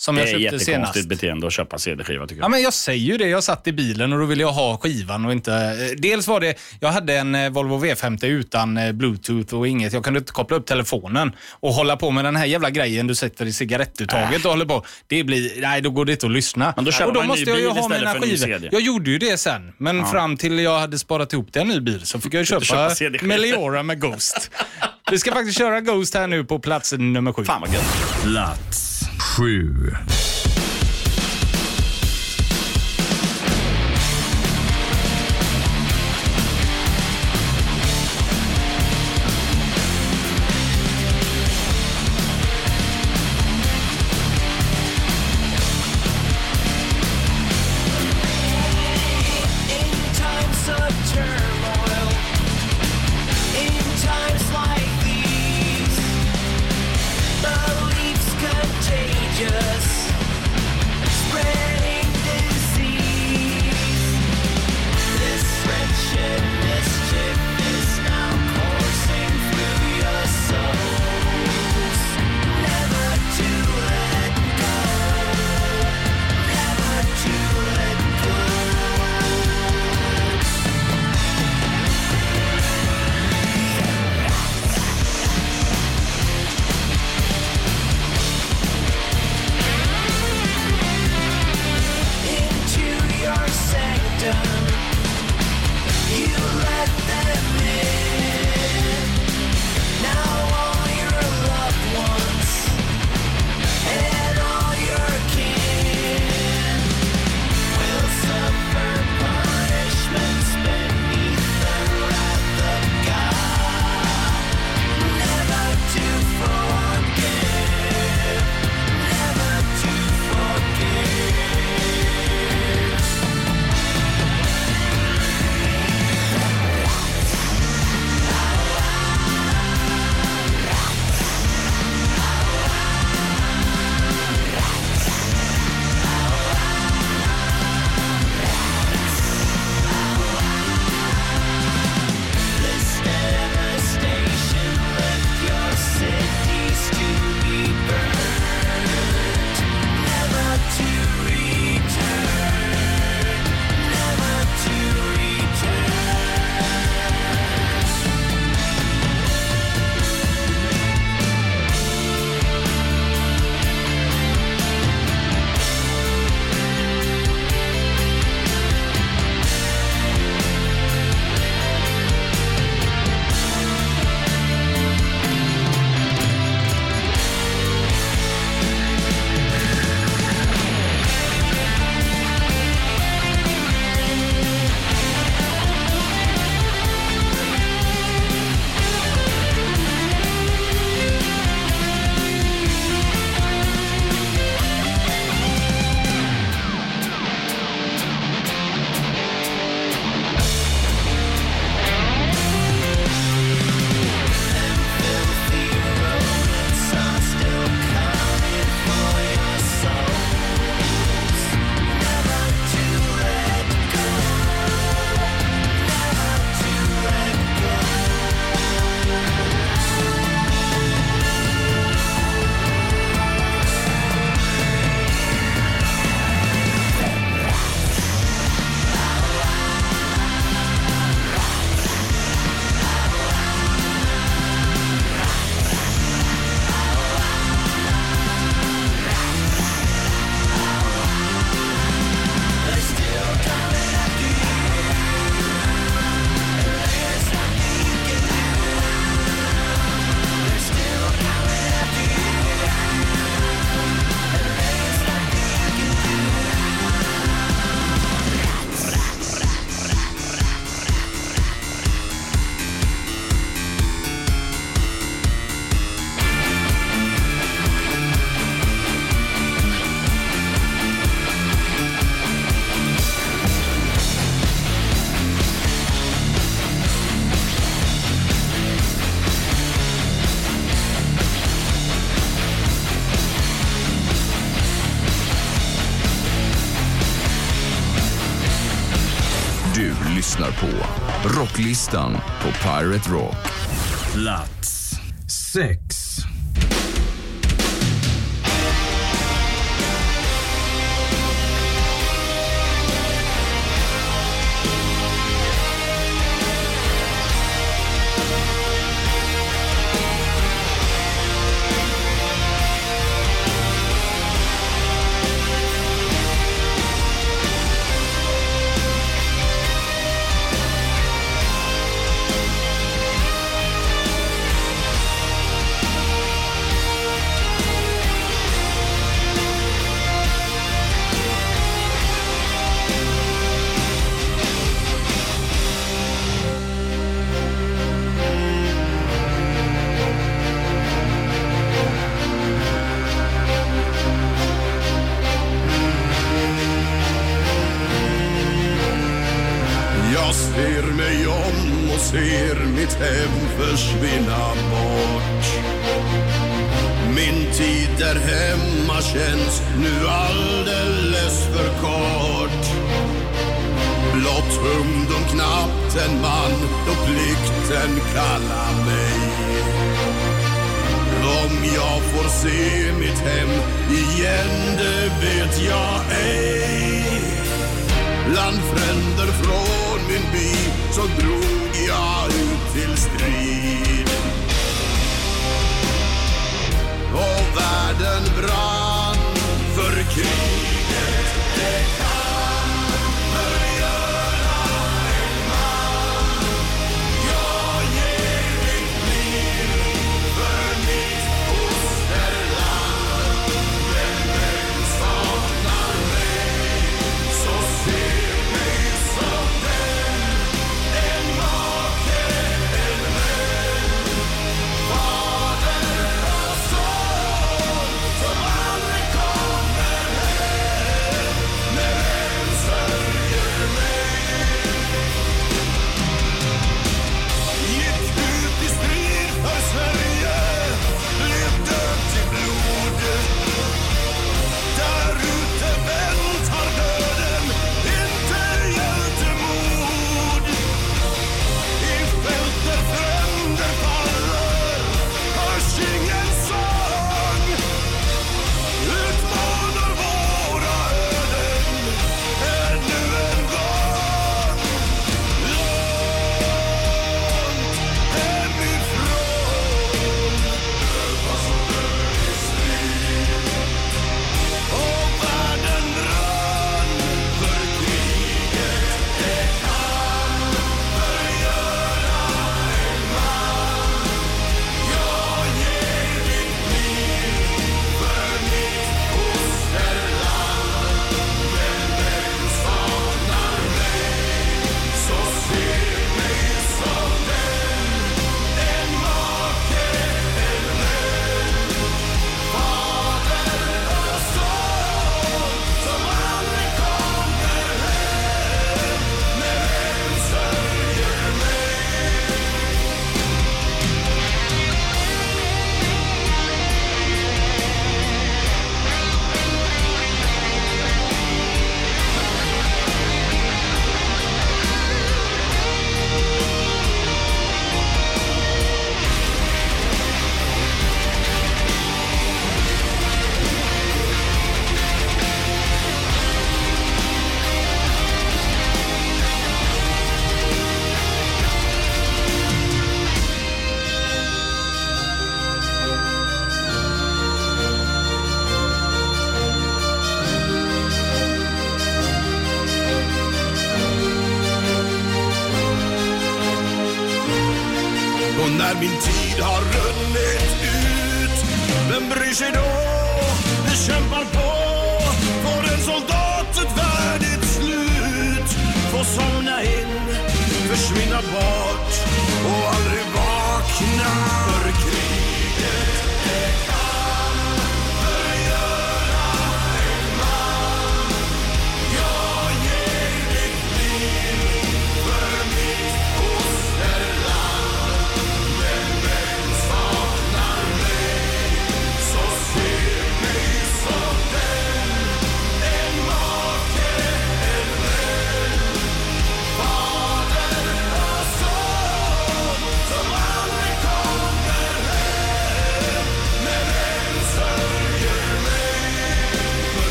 Som Det jag är köpte jättekonstigt senast. beteende att köpa CD-skiva tycker jag. Ja, men jag säger ju det. Jag satt i bilen och då ville jag ha skivan och inte... eh, Dels var det... Jag hade en eh, Volvo V50 utan eh, bluetooth och inget. Jag kunde inte koppla upp telefonen och hålla på med den här jävla grejen du sätter i cigarettuttaget och håller på. Det blir... Nej, då går det inte att lyssna. Men då köper och då man en måste ny jag ju bil ha istället mina för en ny skivor. CD. Jag gjorde ju det sen, men Ja. fram till jag hade sparat ihop till en ny bil så fick jag Köpa köpa. Meliora med Ghost. Vi ska faktiskt köra Ghost här nu på plats nummer sju. Fan vad gött. Plats sju. Rocklistan på Pirate Rock. Plats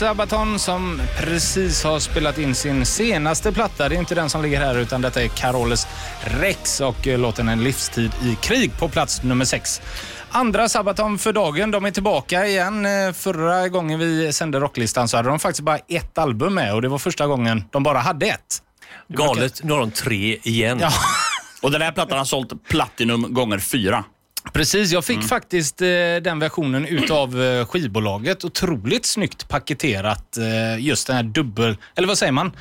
Sabaton som precis har spelat in sin senaste platta. Det är inte den som ligger här utan detta är Caroles Rex och eh, låten En livstid i krig på plats nummer sex. Andra Sabaton för dagen. De är tillbaka igen. Eh, Förra gången vi sände rocklistan så hade de faktiskt bara ett album med och det var första gången de bara hade ett. Galet, nu har de tre igen. Ja. Och den här plattan har sålt platinum gånger fyra. Precis, jag fick Mm. faktiskt eh, den versionen utav eh, skivbolaget. Otroligt snyggt paketerat. Eh, just den här dubbel, eller vad säger man?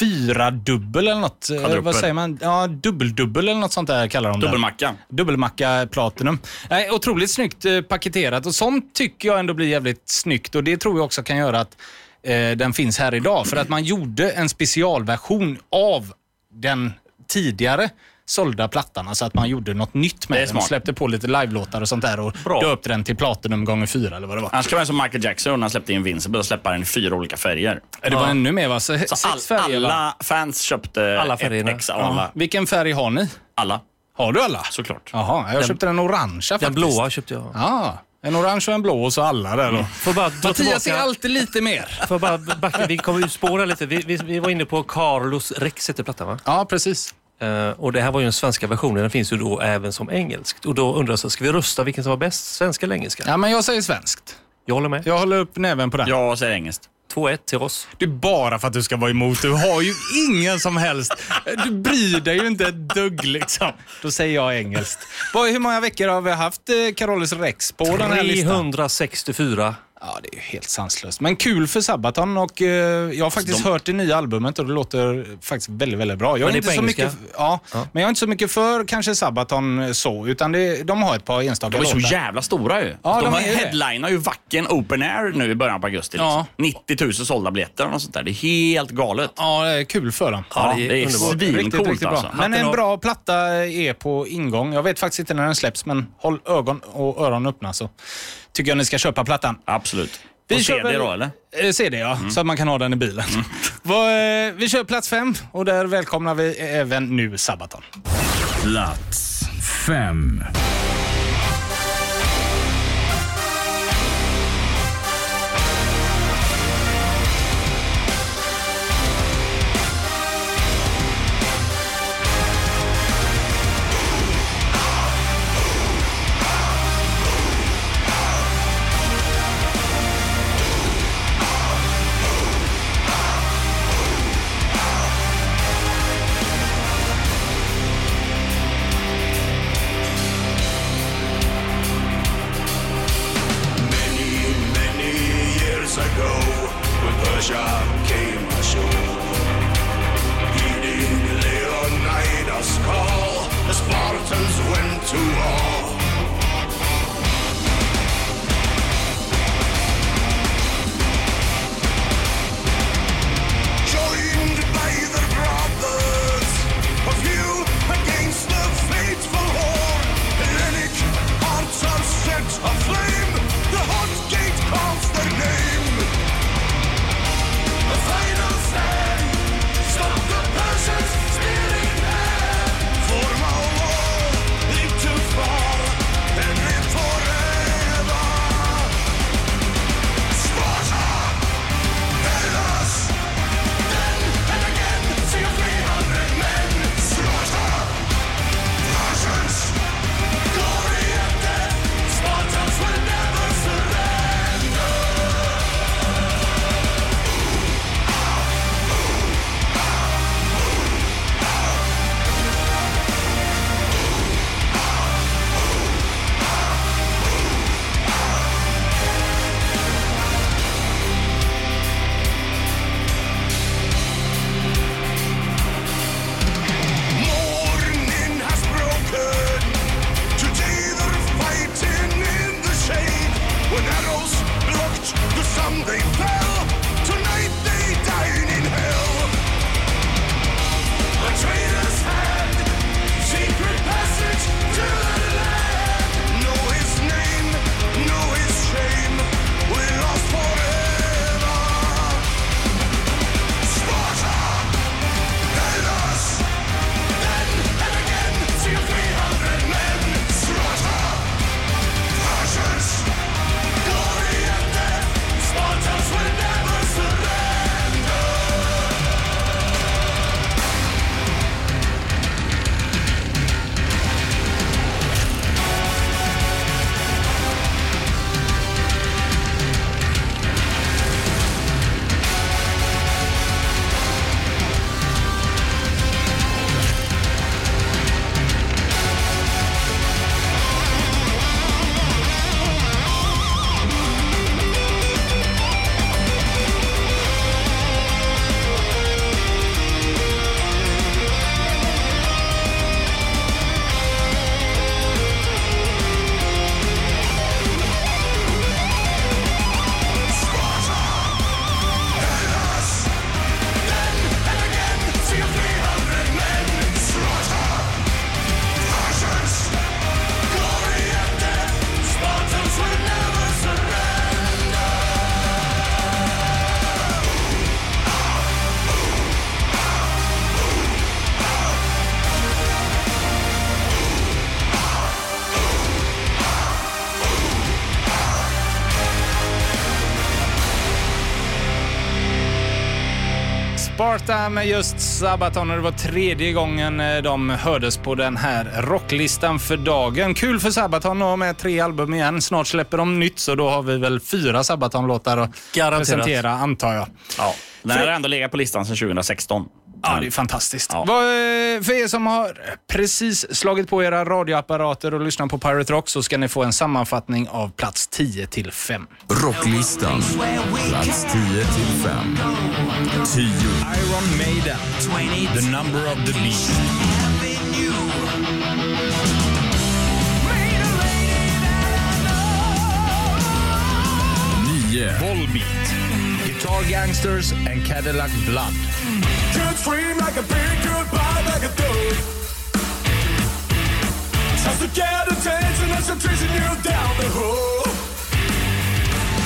Fyra dubbel eller något. Eh, Kvadruppel. vad säger man? Ja, dubbeldubbel eller något sånt där kallar de det. Dubbelmacka. Dubbelmacka Platinum. Nej, otroligt snyggt eh, paketerat och sånt tycker jag ändå blir jävligt snyggt och det tror jag också kan göra att eh, den finns här idag. För att man gjorde en specialversion av den tidigare sålda plattan. Alltså att man gjorde något nytt med den och smart. släppte på lite live-låtar och sånt där och döpte den till Platinum gånger fyra eller vad det var. Han ska vara som Michael Jackson när han släppte Invincible och släppa den i fyra olika färger. Det var ännu mer va? Så, Så all, färger va? alla fans köpte Alla ett färgerna. ex av alla. Ja. Vilken färg har ni? Alla. Har du alla? Såklart. Jaha, jag Den- köpte den orangea faktiskt. Den blåa köpte jag. Ja, en orange och en blå och så alla där då. Får bara Mattias tillbaka- är alltid lite mer. Får bara backa, vi kommer ju spåra lite. Vi, vi, vi var inne på Carlos Rex heter plattan va? Ja, precis. Eh, och det här var ju den svenska versionen, den finns ju då även som engelskt. Och då undrar jag, ska vi rösta vilken som var bäst, svenska eller engelska? Ja, men jag säger svenskt. Jag håller med. Jag håller upp näven på den. Jag säger engelskt. 2-1 till oss. Det är bara för att du ska vara emot. Du har ju ingen som helst... Du bryr dig ju inte ett dugg liksom. Då säger jag engelskt. Hur många veckor har vi haft eh, Carolis Rex på den här listan? 364. Ja, det är ju helt sanslöst. Men kul för Sabaton och eh, jag har faktiskt De- hört det nya albumet och det låter faktiskt väldigt, väldigt bra. Jag Men det är inte så engelska? mycket, ja, men jag är inte så mycket för kanske Sabaton eh, så, utan det, de har ett par enstaka De är så låtar. jävla stora ju. Ja, de, de har är ju det. headlinar ju Wacken Open Air nu i början på augusti. Ja. Liksom. 90 000 sålda biljetter och sånt där. Det är helt galet. Ja, det är kul för dem. Ja, det är svincoolt alltså. Men en bra platta är på ingång. Jag vet faktiskt inte när den släpps, men håll ögon och öron öppna så tycker jag ni ska köpa plattan. Absolut. Vi kör CD då eller? Eh, CD ja, så att man kan ha den i bilen. Vad, eh, vi kör plats fem och där välkomnar vi även nu Sabaton. Plats fem. they play. Sparta med just Sabaton och det var tredje gången eh, de hördes på den här rocklistan för dagen. Kul för Sabaton att ha med tre album igen. Snart släpper de nytt så då har vi väl fyra Sabaton-låtar att Garanterat. presentera antar jag. Ja, den har ändå legat på listan sedan 2016. Ja, det är fantastiskt. Vad, eh, för er som har precis slagit på era radioapparater och lyssnat på Pirate Rock så ska ni få en sammanfattning av plats 10 till 5. Rocklistan. Plats 10 till 5. 10. Iron Maiden, The Number of the Beast. Nio. Volbeat, Guitar Gangsters and Cadillac Blood. Could scream like a pig, goodbye like a thug. Just to get attention as I'm chasing you down the hole.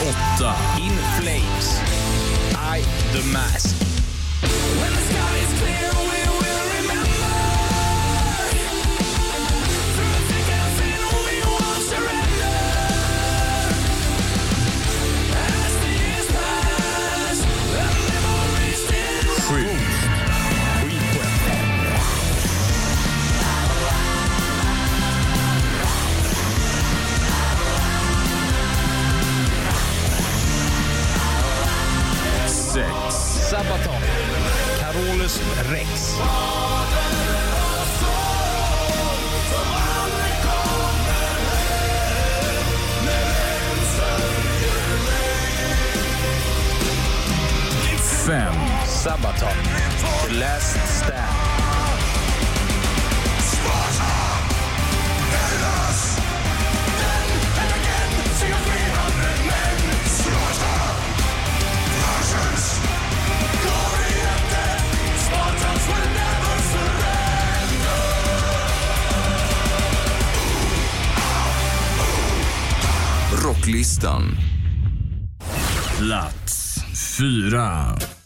8. In Flames, I the Mask. Sabaton, Carolus Rex. Fem. Sabaton, The Last Stand. Rocklistan. Plats 4.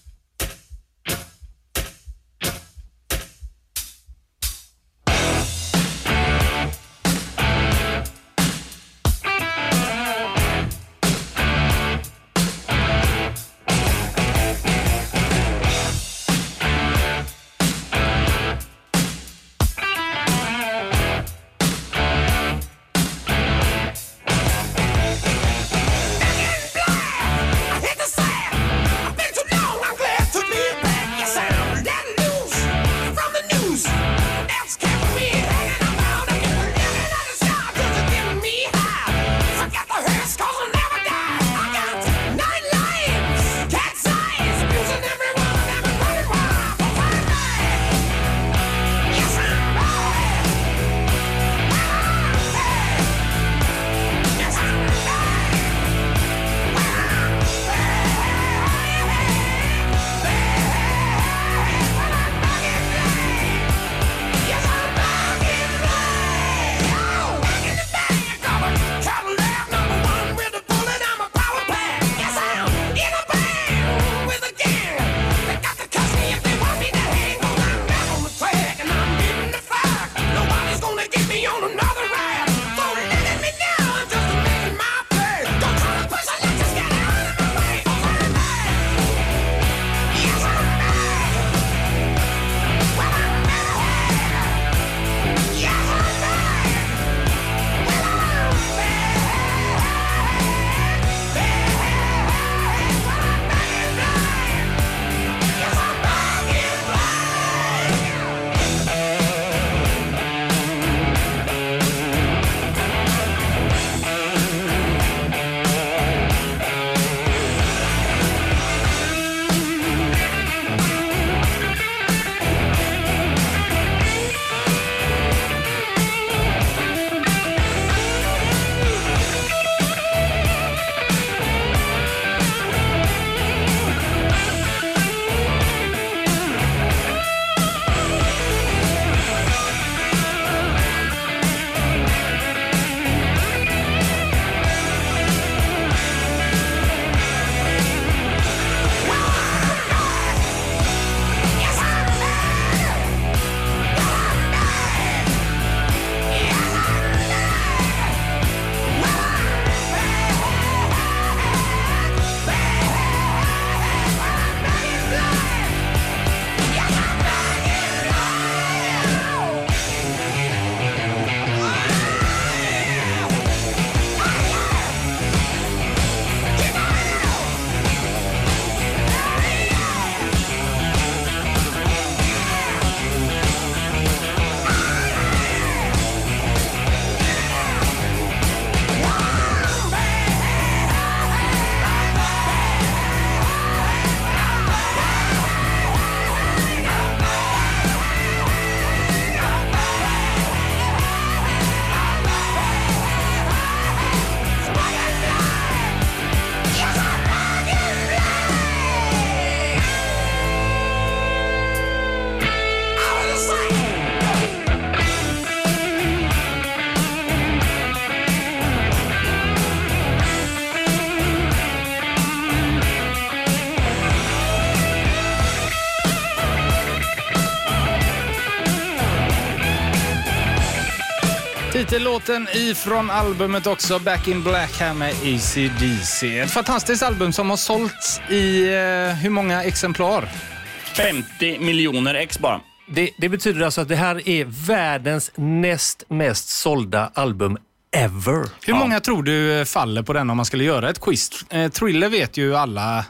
Titellåten ifrån albumet också, Back in Black här med AC/DC. Ett fantastiskt album som har sålts i eh, hur många exemplar? 50 miljoner ex bara. Det, det betyder alltså att det här är världens näst mest sålda album ever. Hur många tror du faller på den om man skulle göra ett quiz? Eh, Thriller vet ju alla,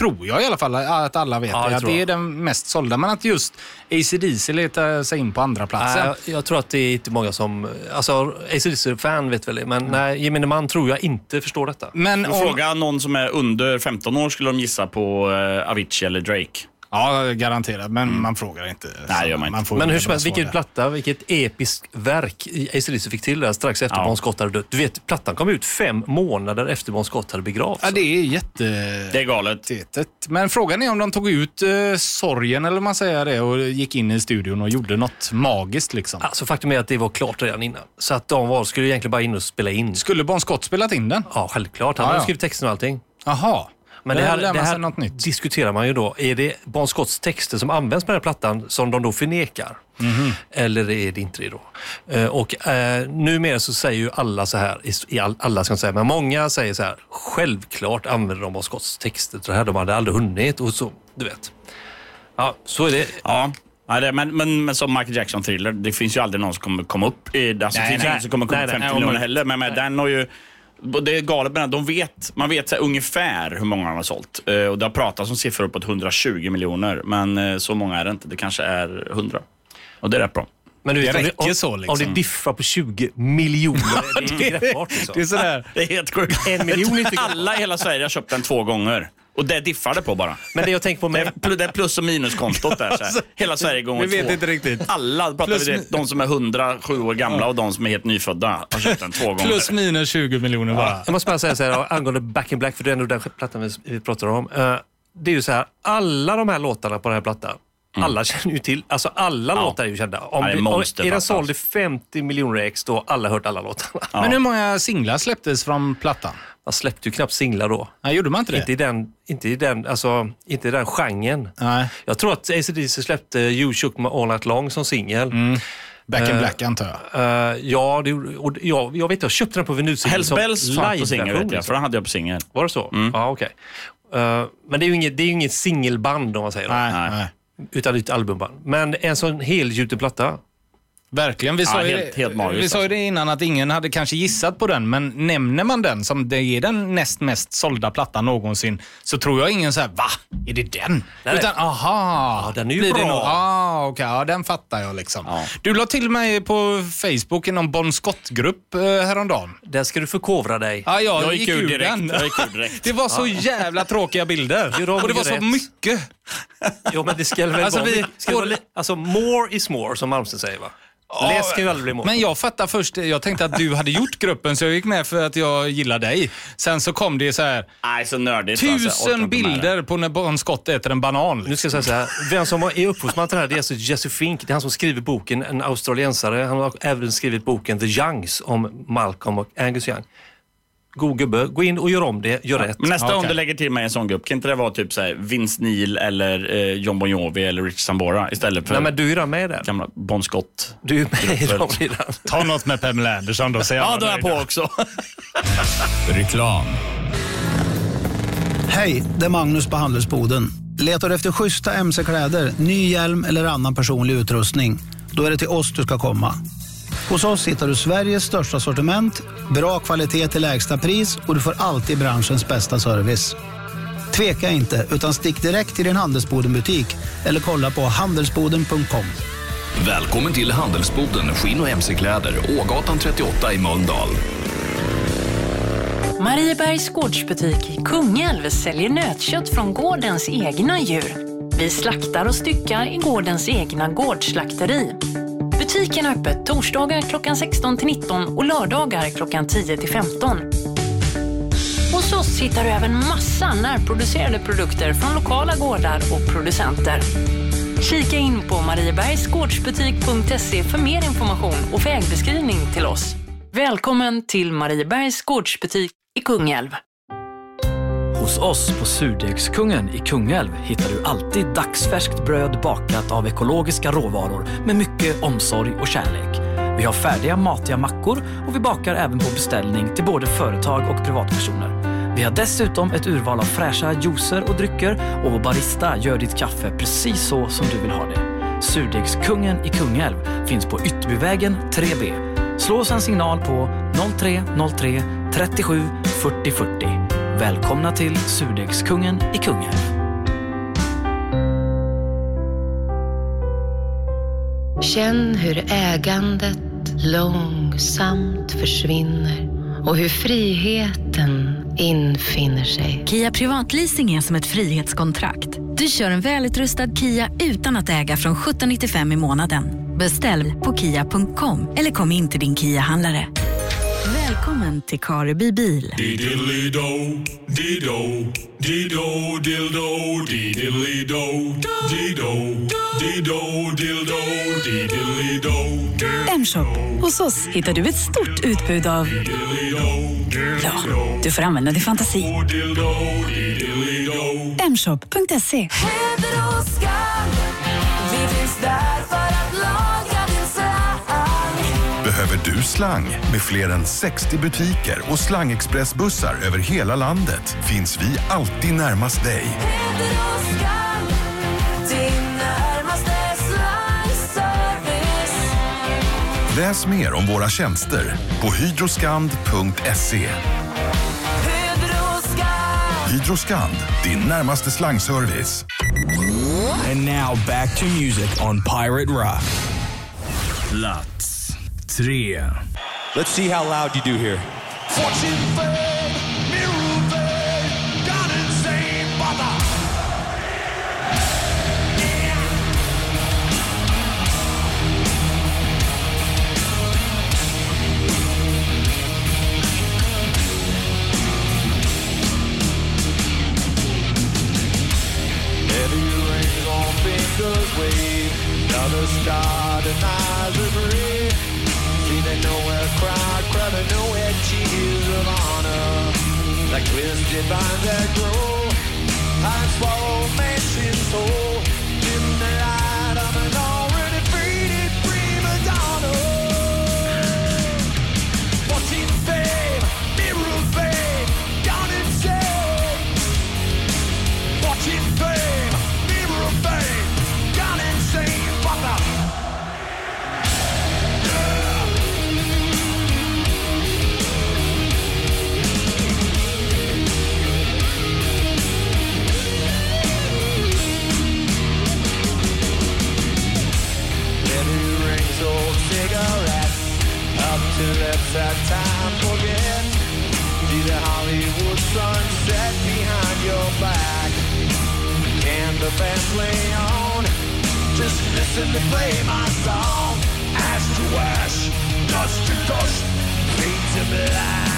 tror jag i alla fall, att alla vet Ja, att det är den mest sålda. Men att just AC/DC letar sig in på andra platsen. Nej, jag, jag tror att det är inte många som... Alltså, AC/DC-fan vet väl det, men nej, gemene man tror jag inte förstår detta. Men Om... Fråga någon som är under 15 år skulle de gissa på eh, Avicii eller Drake. Ja, garanterat. Men man frågar inte. Nej, gör man inte. får Men hur som helst, vilken platta, vilket episkt verk AC/DC fick till där strax efter Ja. Bon Scott hade dött. Du vet, plattan kom ut fem månader efter Bon Scott hade begravts. Ja, det är jätte... Det är galet. Tetet. Men frågan är om de tog ut eh, sorgen, eller man säger det, och gick in i studion och gjorde något magiskt liksom. Alltså faktum är att det var klart redan innan. Så att de var, skulle egentligen bara in och spela in. Skulle Bon Scott spelat in den? Ja, självklart. Han Ja, hade ja. skrivit texten och allting. Jaha. Men det här, det här något nytt. diskuterar man ju då. Är det Bon Scotts texter som används på den här plattan som de då förnekar? Mhm. Eller är det inte det då? Eh, och eh, numera så säger ju alla så här, i- all, alla ska säga, men många säger så här, självklart använder de Bon Scotts texter till det här. De hade aldrig hunnit och så, du vet. Ja, så är det. Ja. Ja, det, men, men, men som Michael Jackson Thriller, det finns ju aldrig någon som kommer komma upp i det. Alltså, Nej, det finns ju nej. ingen som kommer komma Nej, upp nej. 50 Nej, miljoner men- heller. Men med den har ju... Det är galet med. De vet, man vet så här, ungefär hur många de har sålt. Eh, och det har pratats om siffror uppåt 120 miljoner. Men eh, så många är det inte. Det kanske är 100. Och det är rätt bra. Men du vet, Det om, räcker om, så, liksom. om det diffar på 20 miljoner, det är inte greppbart. Liksom. Det är sådär. Det är helt sjukt. En miljon Alla i hela Sverige har köpt den två gånger. Och det diffar det på bara. Men det jag tänker på Det är, med... det är plus och minuskontot där. Så här. Hela Sverige gånger Vi vet två. inte riktigt. Alla, pratar Plus- vi det, de som är 107 år gamla och de som är helt nyfödda har köpt den två gånger. Plus minus 20 miljoner bara. Jag måste bara säga så här angående Back in Black, för det är ändå den plattan vi, vi pratar om. Eh, det är ju så här, alla de här låtarna på den här plattan, alla känner ju till, alltså alla låtar är ju kända. Om Mm. Ja, det är du- om- den såld i 50 miljoner ex, då har alla hört alla låtarna. Men hur många singlar släpptes från plattan? Man släppte ju knappt singlar då. Nej, gjorde man inte det? Inte i den, inte i den, alltså, inte i den genren. Nej. Jag tror att AC/DC släppte You Shook Me All Night Long som singel. Back in Eh, Black antar jag. Eh, ja, det, och jag, jag vet jag köpte den på vinylsingel Hells Bells fanns på singel vet jag, liksom. för den hade jag på singel. Var det så? Mm. Ja, okej. Eh, men det är ju inget, det är ju inget singelband om man säger. då. Nej, nej. Utan ditt albumband. Men en sån helgjuten platta. Verkligen. Vi Ja, sa, ju, helt- helt magiskt, vi sa ju alltså. det innan att ingen hade kanske gissat på den, men nämner man den som det är den näst mest sålda plattan någonsin, så tror jag ingen säger va? Är det den? Nej. Utan aha, Ja, den är ju blir det bra. nog- Ah, okej, ja, den fattar jag liksom. Du la till mig på Facebook i någon Bon Scott-grupp eh, häromdagen. Där ska du förkovra dig. Ja, jag, Jag gick, gick ur direkt. den. Jag gick ur direkt. Det var så jävla tråkiga bilder. Och det var så mycket. Jo, men det ska väl Alltså, vara... vi- ska det vara li- alltså, more is more, som Malmsten säger va? Läs kan ju aldrig bli more. Men jag fattar först, jag tänkte att du hade gjort gruppen så jag gick med för att jag gillar dig. Sen så kom det så här Nej, så nördigt. alltså. Tusen det. bilder på när Bon Scott äter en banan. Nu ska jag säga så här. Vem som är upphovsman till det här det är alltså Jesse Fink. Det är han som skriver boken, en australiensare. Han har även skrivit boken The Youngs om Malcolm och Angus Young. God gubbe, gå in och gör om det, gör rätt. Men nästa Okej. gång du lägger till mig en sån grupp, kan inte det vara typ så här Vince Neil eller eh, John Bon Jovi eller Rich Sambora istället för Nej men du är ju redan med där. gamla Bon Scott? Du är med i dem redan. Ta något med Pamela Anderson då, säger Ja, då är jag på också. Reklam. Hej, det är Magnus på Handelsboden. Letar du efter schyssta mc-kläder, ny hjälm eller annan personlig utrustning? Då är det till oss du ska komma. Hos oss hittar du Sveriges största sortiment, bra kvalitet till lägsta pris och du får alltid branschens bästa service. Tveka inte, utan stick direkt till din Handelsboden-butik eller kolla på handelsboden.com. Välkommen till Handelsboden Skinn och MC-kläder, Ågatan 38 i Mölndal. Mariebergs gårdsbutik Kungälv säljer nötkött från gårdens egna djur. Vi slaktar och styckar i gårdens egna gårdsslakteri. Butiken är öppet torsdagar klockan 16 till 19 och lördagar klockan 10 till 15. Hos oss hittar du även massa närproducerade produkter från lokala gårdar och producenter. Kika in på mariebergsgårdsbutik.se för mer information och vägbeskrivning till oss. Välkommen till Mariebergs gårdsbutik i Kungälv. Hos oss på Surdegskungen i Kungälv hittar du alltid dagsfärskt bröd bakat av ekologiska råvaror med mycket omsorg och kärlek. Vi har färdiga matiga mackor och vi bakar även på beställning till både företag och privatpersoner. Vi har dessutom ett urval av fräscha juicer och drycker och vår barista gör ditt kaffe precis så som du vill ha det. Surdegskungen i Kungälv finns på Ytterbyvägen 3B. Slå oss en signal på 0303 37 40 40. Välkomna till Surdegskungen i Kungälv. Känn hur ägandet långsamt försvinner och hur friheten infinner sig. Kia Privatleasing är som ett frihetskontrakt. Du kör en välutrustad Kia utan att äga från 1795 i månaden. Beställ på kia.com eller kom in till din Kia-handlare. Välkommen till Kareby bil. Diddly-do, dido, dido, dildo, diddly-do, dido, dido, dildo, diddly-do. M-shop. Hos oss hittar du ett stort utbud av... Ja, du får använda din fantasi. Mshop.se Händer och skall, vi finns där för Behöver du slang? Med fler än 60 butiker och slangexpressbussar över hela landet finns vi alltid närmast dig. Läs mer om våra tjänster på hydroskand.se. Hydroskand, din närmaste slangservice. And now back to music on Pirate Rock. Plats tre. Let's see how loud you do here. Fortune fade, mirror fade, gone insane, brother. Heavy rings on fingers wave. Another star denies a grave. They nowhere crowd, crowded nowhere tears of honor. Like twisted vines that grow. I swallow man's soul. To that time forget. See the Hollywood sunset behind your back. Can the band play on? Just listen to play my song. Ash to ash, dust to dust, fade to black.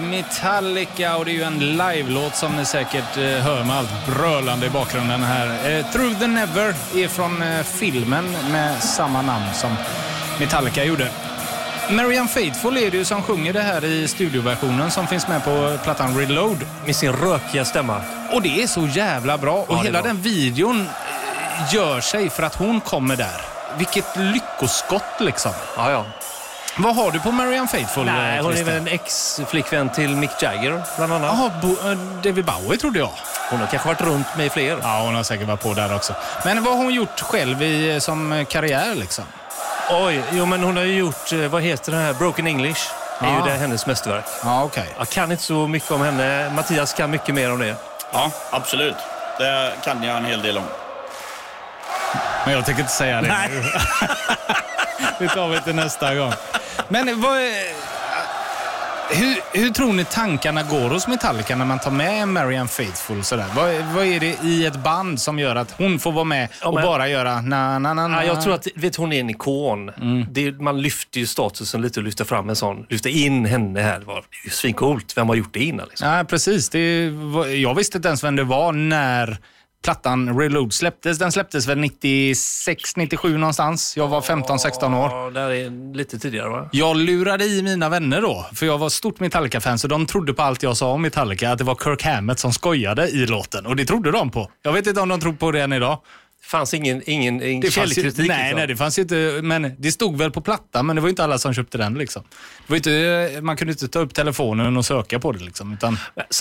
Metallica och det är ju en live-låt som ni säkert eh, hör med allt brölande i bakgrunden här. Eh, Through the Never är från eh, filmen med samma namn som Metallica gjorde. Marianne Faithfull är det ju som sjunger det här i studioversionen som finns med på plattan Reload. Med sin rökiga stämma. Och det är så jävla bra. Och Ja, hela den videon gör sig för att hon kommer där. Vilket lyckoskott liksom. Ja, ja. Vad har du på Marianne Faithfull? Nej, hon är väl en ex-flickvän till Mick Jagger, bland annat. Jaha, Bo- eh, David Bowie trodde jag. Hon har kanske varit runt med fler. Ja, hon har säkert varit på där också. Men vad har hon gjort själv i, eh, som karriär liksom? Oj, jo men hon har ju gjort, eh, vad heter det här, Broken English. Det är Ah. ju det, hennes mästerverk. Ja, okej. Jag kan inte så mycket om henne. Mattias kan mycket mer om det. Ja, absolut. Det kan jag en hel del om. Men jag tänker inte säga det Nej. nu. det tar vi till nästa gång. Men vad... Hur, hur tror ni tankarna går hos Metallica när man tar med Marianne Faithfull? Sådär? Vad, vad är det i ett band som gör att hon får vara med och men- bara göra na na na na? Ja, jag tror att vet, hon är en ikon. Det, man lyfter ju statusen lite och lyfter fram en sån. Lyfter in henne här. Det är ju svincoolt. Vem har gjort det innan? Liksom? Ja, precis. Det jag visste inte ens vem det var när plattan Reload släpptes. Den släpptes väl 96, 97 någonstans. Jag var 15-16 år. Ja, där är lite tidigare va? Jag lurade i mina vänner då, för jag var stort Metallica-fan, så de trodde på allt jag sa om Metallica, att det var Kirk Hammett som skojade i låten. Och det trodde de på. Jag vet inte om de tror på det än idag. Det fanns ingen, ingen, ingen Det fanns ju, källkritik. nej, liksom. nej, det fanns ju inte, men det stod väl på plattan, men det var ju inte alla som köpte den. Liksom. Det var inte, man kunde inte ta upp telefonen och söka på det. Liksom, utan,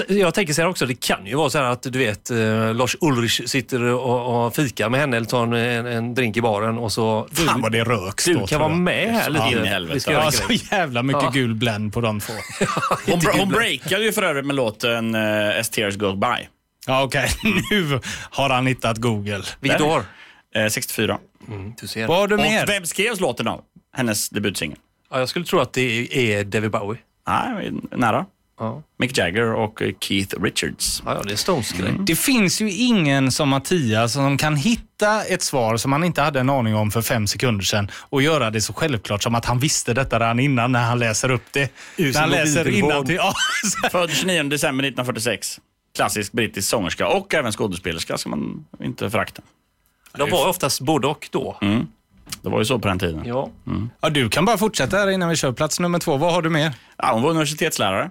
Jag tänker så här också, det kan ju vara så här att du vet, eh, Lars Ulrich sitter och, och fikar med henne eller tar en, en drink i baren och så... Fan vad det röks Du då, kan tror vara med här lite. Helvete. Vi ska ja, en så jävla mycket Ja. gul blend på de två. Hon, hon breakade ju för övrigt med låten uh, As Tears Go By. Ja, okej. Nu har han hittat Google. Vilket år? Eh, 64. Du ser. Vad har du Och mer? vem skrevs låten av? Hennes debutsingel. Ja, jag skulle tro att det är David Bowie. Nej, nära. Ja, Mick Jagger och Keith Richards. ja det är Stones grej. Det finns ju ingen som Mattias som kan hitta ett svar som han inte hade en aning om för fem sekunder sedan och göra det så självklart som att han visste detta redan innan när han läser upp det. Ur när han läser mobiltelefon. innantill. Ja, så- Född 29 december 1946. Klassisk brittisk sångerska och även skådespelerska ska man inte förakta. De var oftast både och då. Mm. Det var ju så på den tiden. Ja. ja, du kan bara fortsätta här innan vi kör plats nummer två. Vad har du mer? Ja, hon var universitetslärare.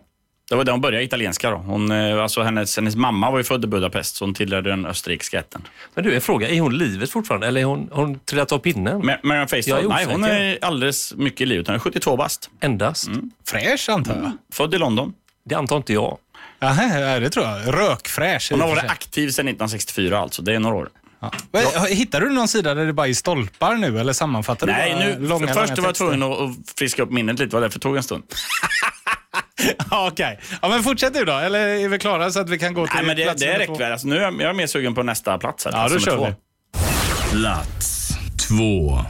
Det var där hon började italienska. Då. Hon, eh, alltså hennes, hennes mamma var ju född i Budapest, så hon tillhörde den österrikiska ätten. Men du, en fråga. Är hon livet fortfarande eller är hon, har hon trillat av pinnen? Ma- Faithfull, är nej hon är alldeles mycket i livet. Hon är 72 bast. Endast? Fräsch antar jag. Född i London. Det antar inte jag. Jaha, ja, det tror jag. Rökfräsch. Hon har och för varit aktiv sedan 1964 alltså. Det är några år. Vad- Hittar du någon sida där det bara är stolpar nu eller sammanfattar Nej, du nu, långa, först långa var jag tvungen att, friska upp minnet lite. Det var därför det tog en stund. Ja, Okej. Ja, men fortsätt du då. Eller är vi klara så att vi kan gå till Nej, men det, plats det räcker väl. Alltså, nu är jag, jag är mer sugen på nästa plats. Här, Ja, plats då kör två. vi. Plats två.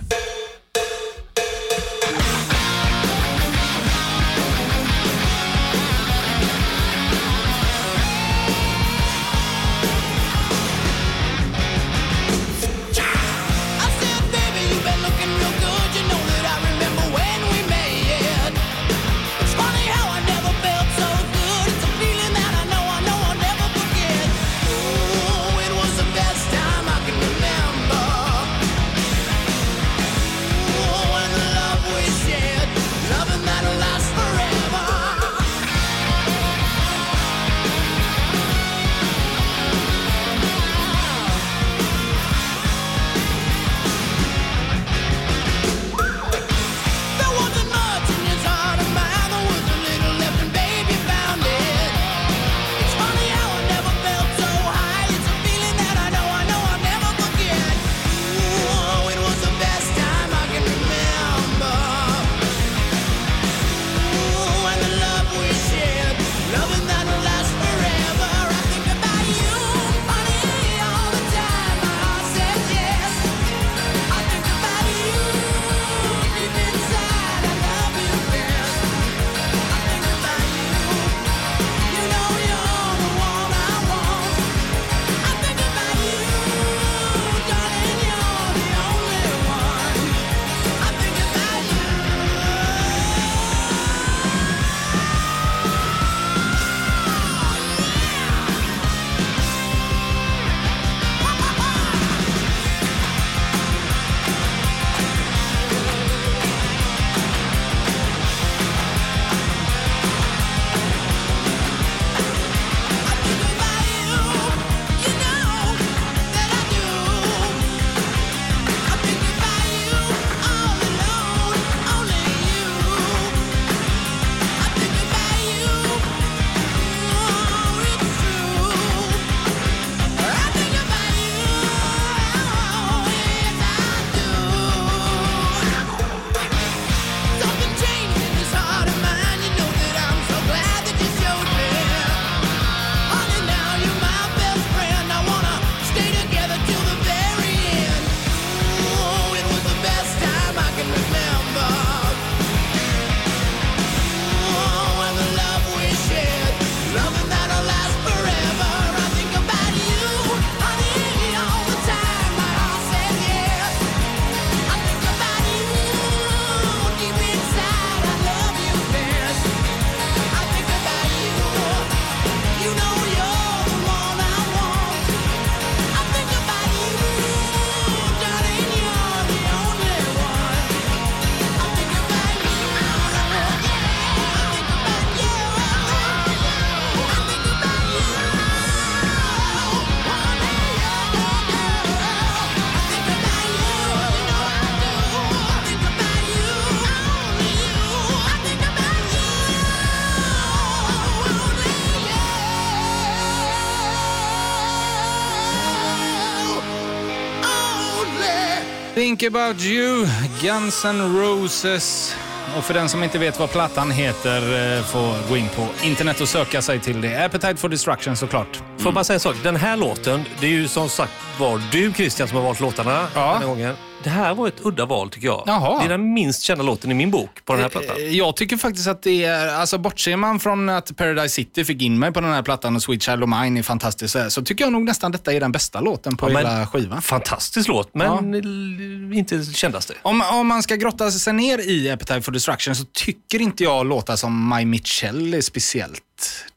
Think about you, Guns N' Roses. Och för den som inte vet vad plattan heter eh, får gå in på internet och söka sig till det. Appetite for Destruction såklart. Får jag bara säga en sak? Den här låten, det är ju som sagt var du Christian som har valt låtarna den här gången. Det här var ett udda val tycker jag. Jaha. Det är den minst kända låten i min bok på den här plattan. Eh, Jag tycker faktiskt att det är, alltså bortser man från att Paradise City fick in mig på den här plattan och Sweet Child of Mine är fantastiskt så, tycker jag nog nästan detta är den bästa låten på Ja, hela skivan. Fantastisk låt, men l- inte kändaste. Om, om man ska grotta sig ner i Appetite for Destruction så tycker inte jag låtar som My Mitchell är speciellt.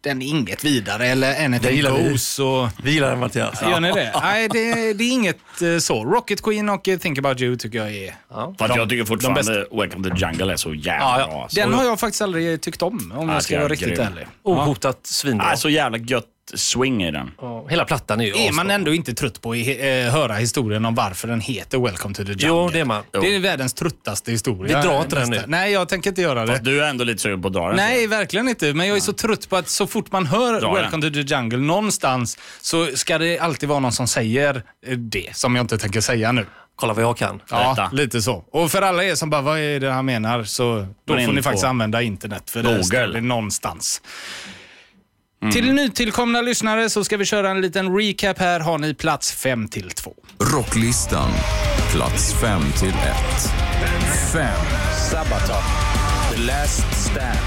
Den är inget vidare eller Anything gillar vi. Goes. Och... Vi gillar den Mattias. Gör ni det? Nej, det, det är inget eh, så. Rocket Queen och eh, Think about you tycker jag är För att de- jag tycker de fortfarande Welcome to the Jungle är så jävla Ja, ja. bra. alltså. Den har jag faktiskt aldrig tyckt om, om Ja, jag ska vara riktigt grym. ärlig. Ohotat svinbra. Ja, så jävla gött swing i den. Hela plattan är ju Är man ändå inte trött på att eh, höra historien om varför den heter Welcome to the Jungle? Jo, det är man. Det är världens tröttaste historia. Vi drar inte den nu. Nej, jag tänker inte göra det. Fast du är ändå lite sugen på att dra den. Nej, verkligen inte. Men jag är så trött på att så fort man hör Dra Welcome to the Jungle någonstans så ska det alltid vara någon som säger eh, det som jag inte tänker säga nu. Kolla vad jag kan. Ja, Berätta. lite så. Och för alla er som bara, vad är det han menar? Så då får ni faktiskt använda internet för det Google. står det någonstans. Till nytillkomna lyssnare så ska vi köra en liten recap här. Har ni plats 5 till 2. Rocklistan, plats 5 till 1. 5. Sabaton. The Last Stand.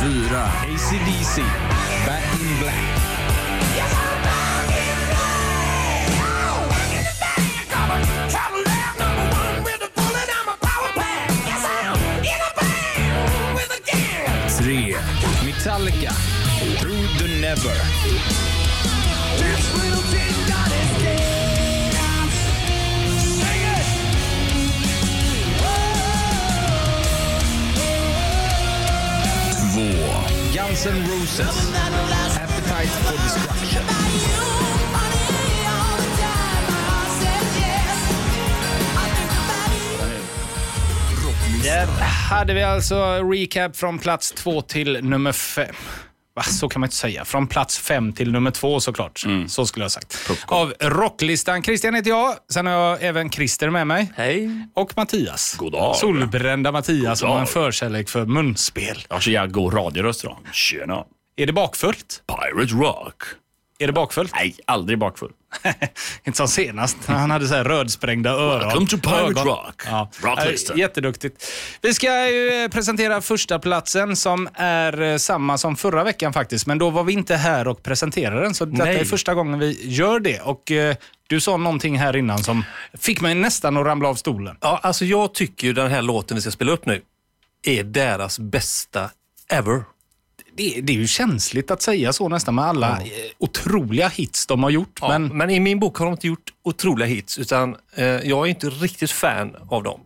Fyra. ACDC. Back in Black. Metallica. Through the Never. Två. Guns N' Roses. Appetite for Destruction. Där hade vi alltså recap från plats 2 till nummer 5. Va, så kan man inte säga. Från plats 5 till nummer 2 såklart. Så skulle jag ha sagt. Av rocklistan. Christian heter jag. Sen har jag även Christer med mig. Hej. Och Mattias. God dag. Solbrända Mattias som har en förkärlek för munspel. Jag har så jävla god radioröst då. Tjena. Är det bakfullt? Pirate Rock. Är det bakfullt? Nej, aldrig bakfull. inte som senast. Han hade så här rödsprängda öron. Welcome to Pirate Ögon. Rock. Ja. Rocklistan. Ja, Jätteduktigt. Vi ska ju eh, presentera första platsen som är eh, samma som förra veckan faktiskt. Men då var vi inte här och presenterade den. Så detta Nej. är första gången vi gör det. Och eh, du sa någonting här innan som fick mig nästan att ramla av stolen. Ja, alltså jag tycker ju den här låten vi ska spela upp nu är deras bästa ever. Det, det är ju känsligt att säga så nästan med alla eh, otroliga hits de har gjort. Ja, men men... i min bok har de inte gjort otroliga hits, utan eh, jag är inte riktigt fan av dem.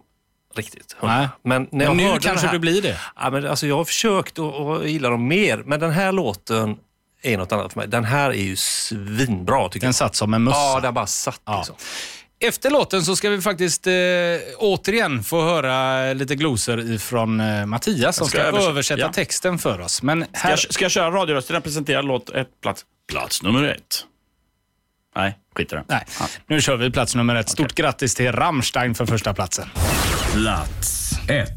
Riktigt. Nej. Men, när jag Men nu hörde kanske den här, du blir det. Ja, men alltså jag har försökt att gilla dem mer, men den här låten är något annat för mig. Den här är ju svinbra tycker den jag. satt som en mössa. Ja, den bara satt liksom. Efter låten så ska vi faktiskt eh, återigen få höra lite glosor ifrån eh, Mattias som ska ska, översätta- översätta ja. texten för oss. Men Ska här... jag, ska jag köra radiorösten? Presentera låt ett, plats. Plats nummer ett. Nej, skit i det. Nej, nu kör vi plats nummer ett. Stort grattis till Rammstein för första platsen. Plats 1.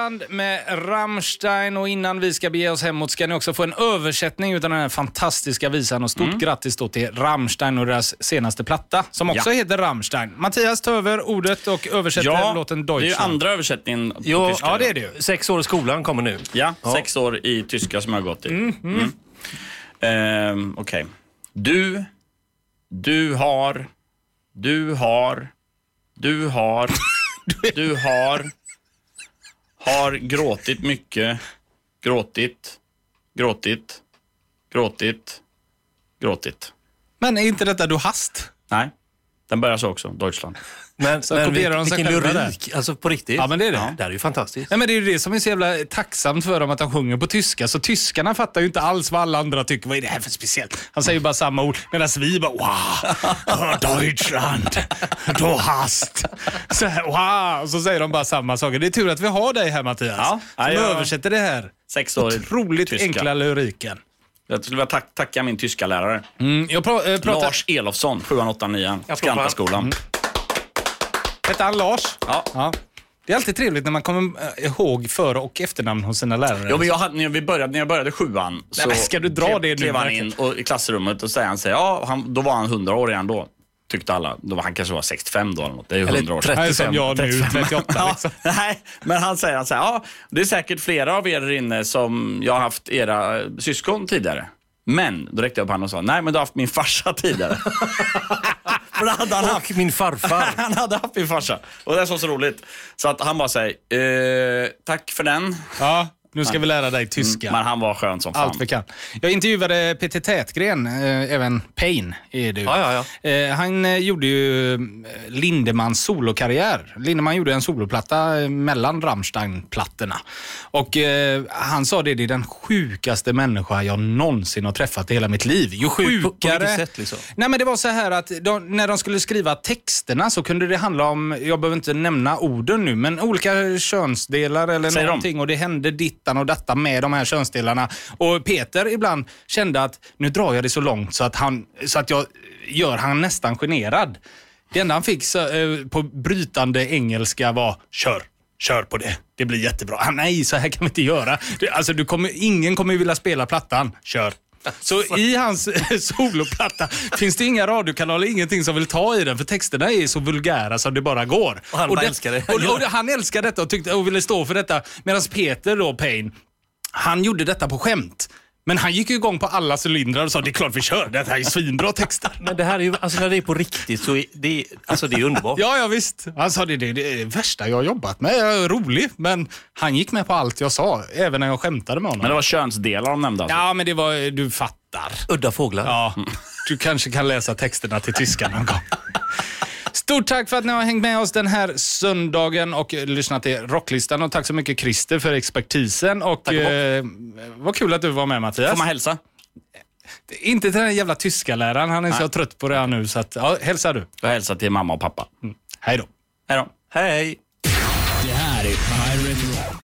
Deutschland med Rammstein och innan vi ska bege oss hemåt ska ni också få en översättning av den här fantastiska visan och stort Mm. grattis då till Rammstein och deras senaste platta som också Ja. heter Rammstein. Mattias tar över ordet och översätter Ja, låten det är ju Deutschland. andra översättningen på Jo, tyska. ja, det är det ju. Sex år i skolan kommer nu. Ja, Ja. sex år i tyska som jag har gått i. Mm, mm. Mm. Ehm, Okej. Du, du har, du har, du har, du har, har gråtit mycket, gråtit, gråtit, gråtit, gråtit. Men är inte detta du hast? Nej. Den börjar så också, Deutschland. Men, Så men kopierar de sig vilken själva där. lyrik, alltså på riktigt. Ja, men det är det. Det här är ju fantastiskt. Nej, men det är ju det som är så jävla tacksamt för dem att de sjunger på tyska. Så tyskarna fattar ju inte alls vad alla andra tycker. Vad är det här för speciellt? Han säger ju bara samma ord. Medan vi bara wow, Deutschland, du hast. Så här, wow. Och så säger de bara samma saker. Det är tur att vi har dig här Mattias. Ja, som ja, översätter det här. Sex år i Otroligt tyska. enkla lyriken. Jag skulle vilja tack, tacka min tyska lärare. Mm, jag pra, äh, pratar... Lars Elofsson, 7 8 9 Applåd för Skantaskolan. Hette han Lars? Ja. Det är alltid trevligt när man kommer äh, ihåg för och efternamn hos sina lärare. Jo, men jag hade, när, vi började, när jag började sjuan så men ska du dra klev, det nu, klev han in och, i klassrummet och säger han, säger, ja, han, då var han 100 år igen då. Tyckte alla. Då var han kanske var 65 då eller något. Det är ju Eller 100 år sedan. Som jag nu, 38 Ja, liksom. nej, men han säger, han säger ja, det är säkert flera av er här inne som jag har haft era eh, syskon tidigare. Men, då räckte jag upp handen och sa, nej men du har haft min farsa tidigare. För det hade han haft. Och min farfar. han hade haft min farsa. Och det är så, så roligt. Så att han bara säger, eh, tack för den. Ja, nu ska vi lära dig tyska. Mm, men han var skön som fan. Allt vi kan. Jag intervjuade Peter Tätgren, eh, även Pain är du. Ja, ja, Eh, han eh, gjorde ju eh, Lindemans solokarriär. Lindemann gjorde en soloplatta mellan Rammstein-plattorna. Och han sa det, det är den sjukaste människa jag någonsin har träffat i hela mitt liv. Ju Sjuk på- sjukare... på vilket sätt liksom? Nej men det var så här att de, när de skulle skriva texterna så kunde det handla om, jag behöver inte nämna orden nu, men olika könsdelar eller Säg dem. någonting och det hände dittan och detta med de här könsdelarna. Och Peter ibland kände att nu drar jag det så långt så att, han, så att jag gör han nästan generad. Det enda han fick så, eh, på brytande engelska var kör. Kör på det. Det blir jättebra. Ah, nej, så här kan vi inte göra. Du, alltså, du kommer, ingen kommer ju vilja spela plattan. Kör. Så i hans soloplatta finns det inga radiokanaler, ingenting som vill ta i den för texterna är så vulgära som det bara går. Och han bara det- älskar det. Och, och, han älskar detta och, tyckte, och ville stå för detta. Medan Peter då, Payne, han gjorde detta på skämt. Men han gick ju igång på alla cylindrar och sa det är klart vi kör, det här är svinbra texter. Men det här är ju, alltså när det är på riktigt så är det, alltså det är underbart. Ja, ja visst. Han sa det, det, är det värsta jag har jobbat med. Jag är rolig, men han gick med på allt jag sa, även när jag skämtade med honom. Men det var könsdelar de nämnde alltså. Ja, men det var, du fattar. Udda fåglar. Ja, du kanske kan läsa texterna till tyska någon gång. Stort tack för att ni har hängt med oss den här söndagen och lyssnat till Rocklistan. Och tack så mycket Christer för expertisen. Och, Tack och eh, vad kul att du var med Mattias. Får man hälsa? Inte till den jävla tyska läraren. Han är så Nej. trött på det här nu. Så att, ja, hälsa du. Jag hälsar till mamma och pappa. Hej då. Hej då. Hej! Det här är Pirate Rock.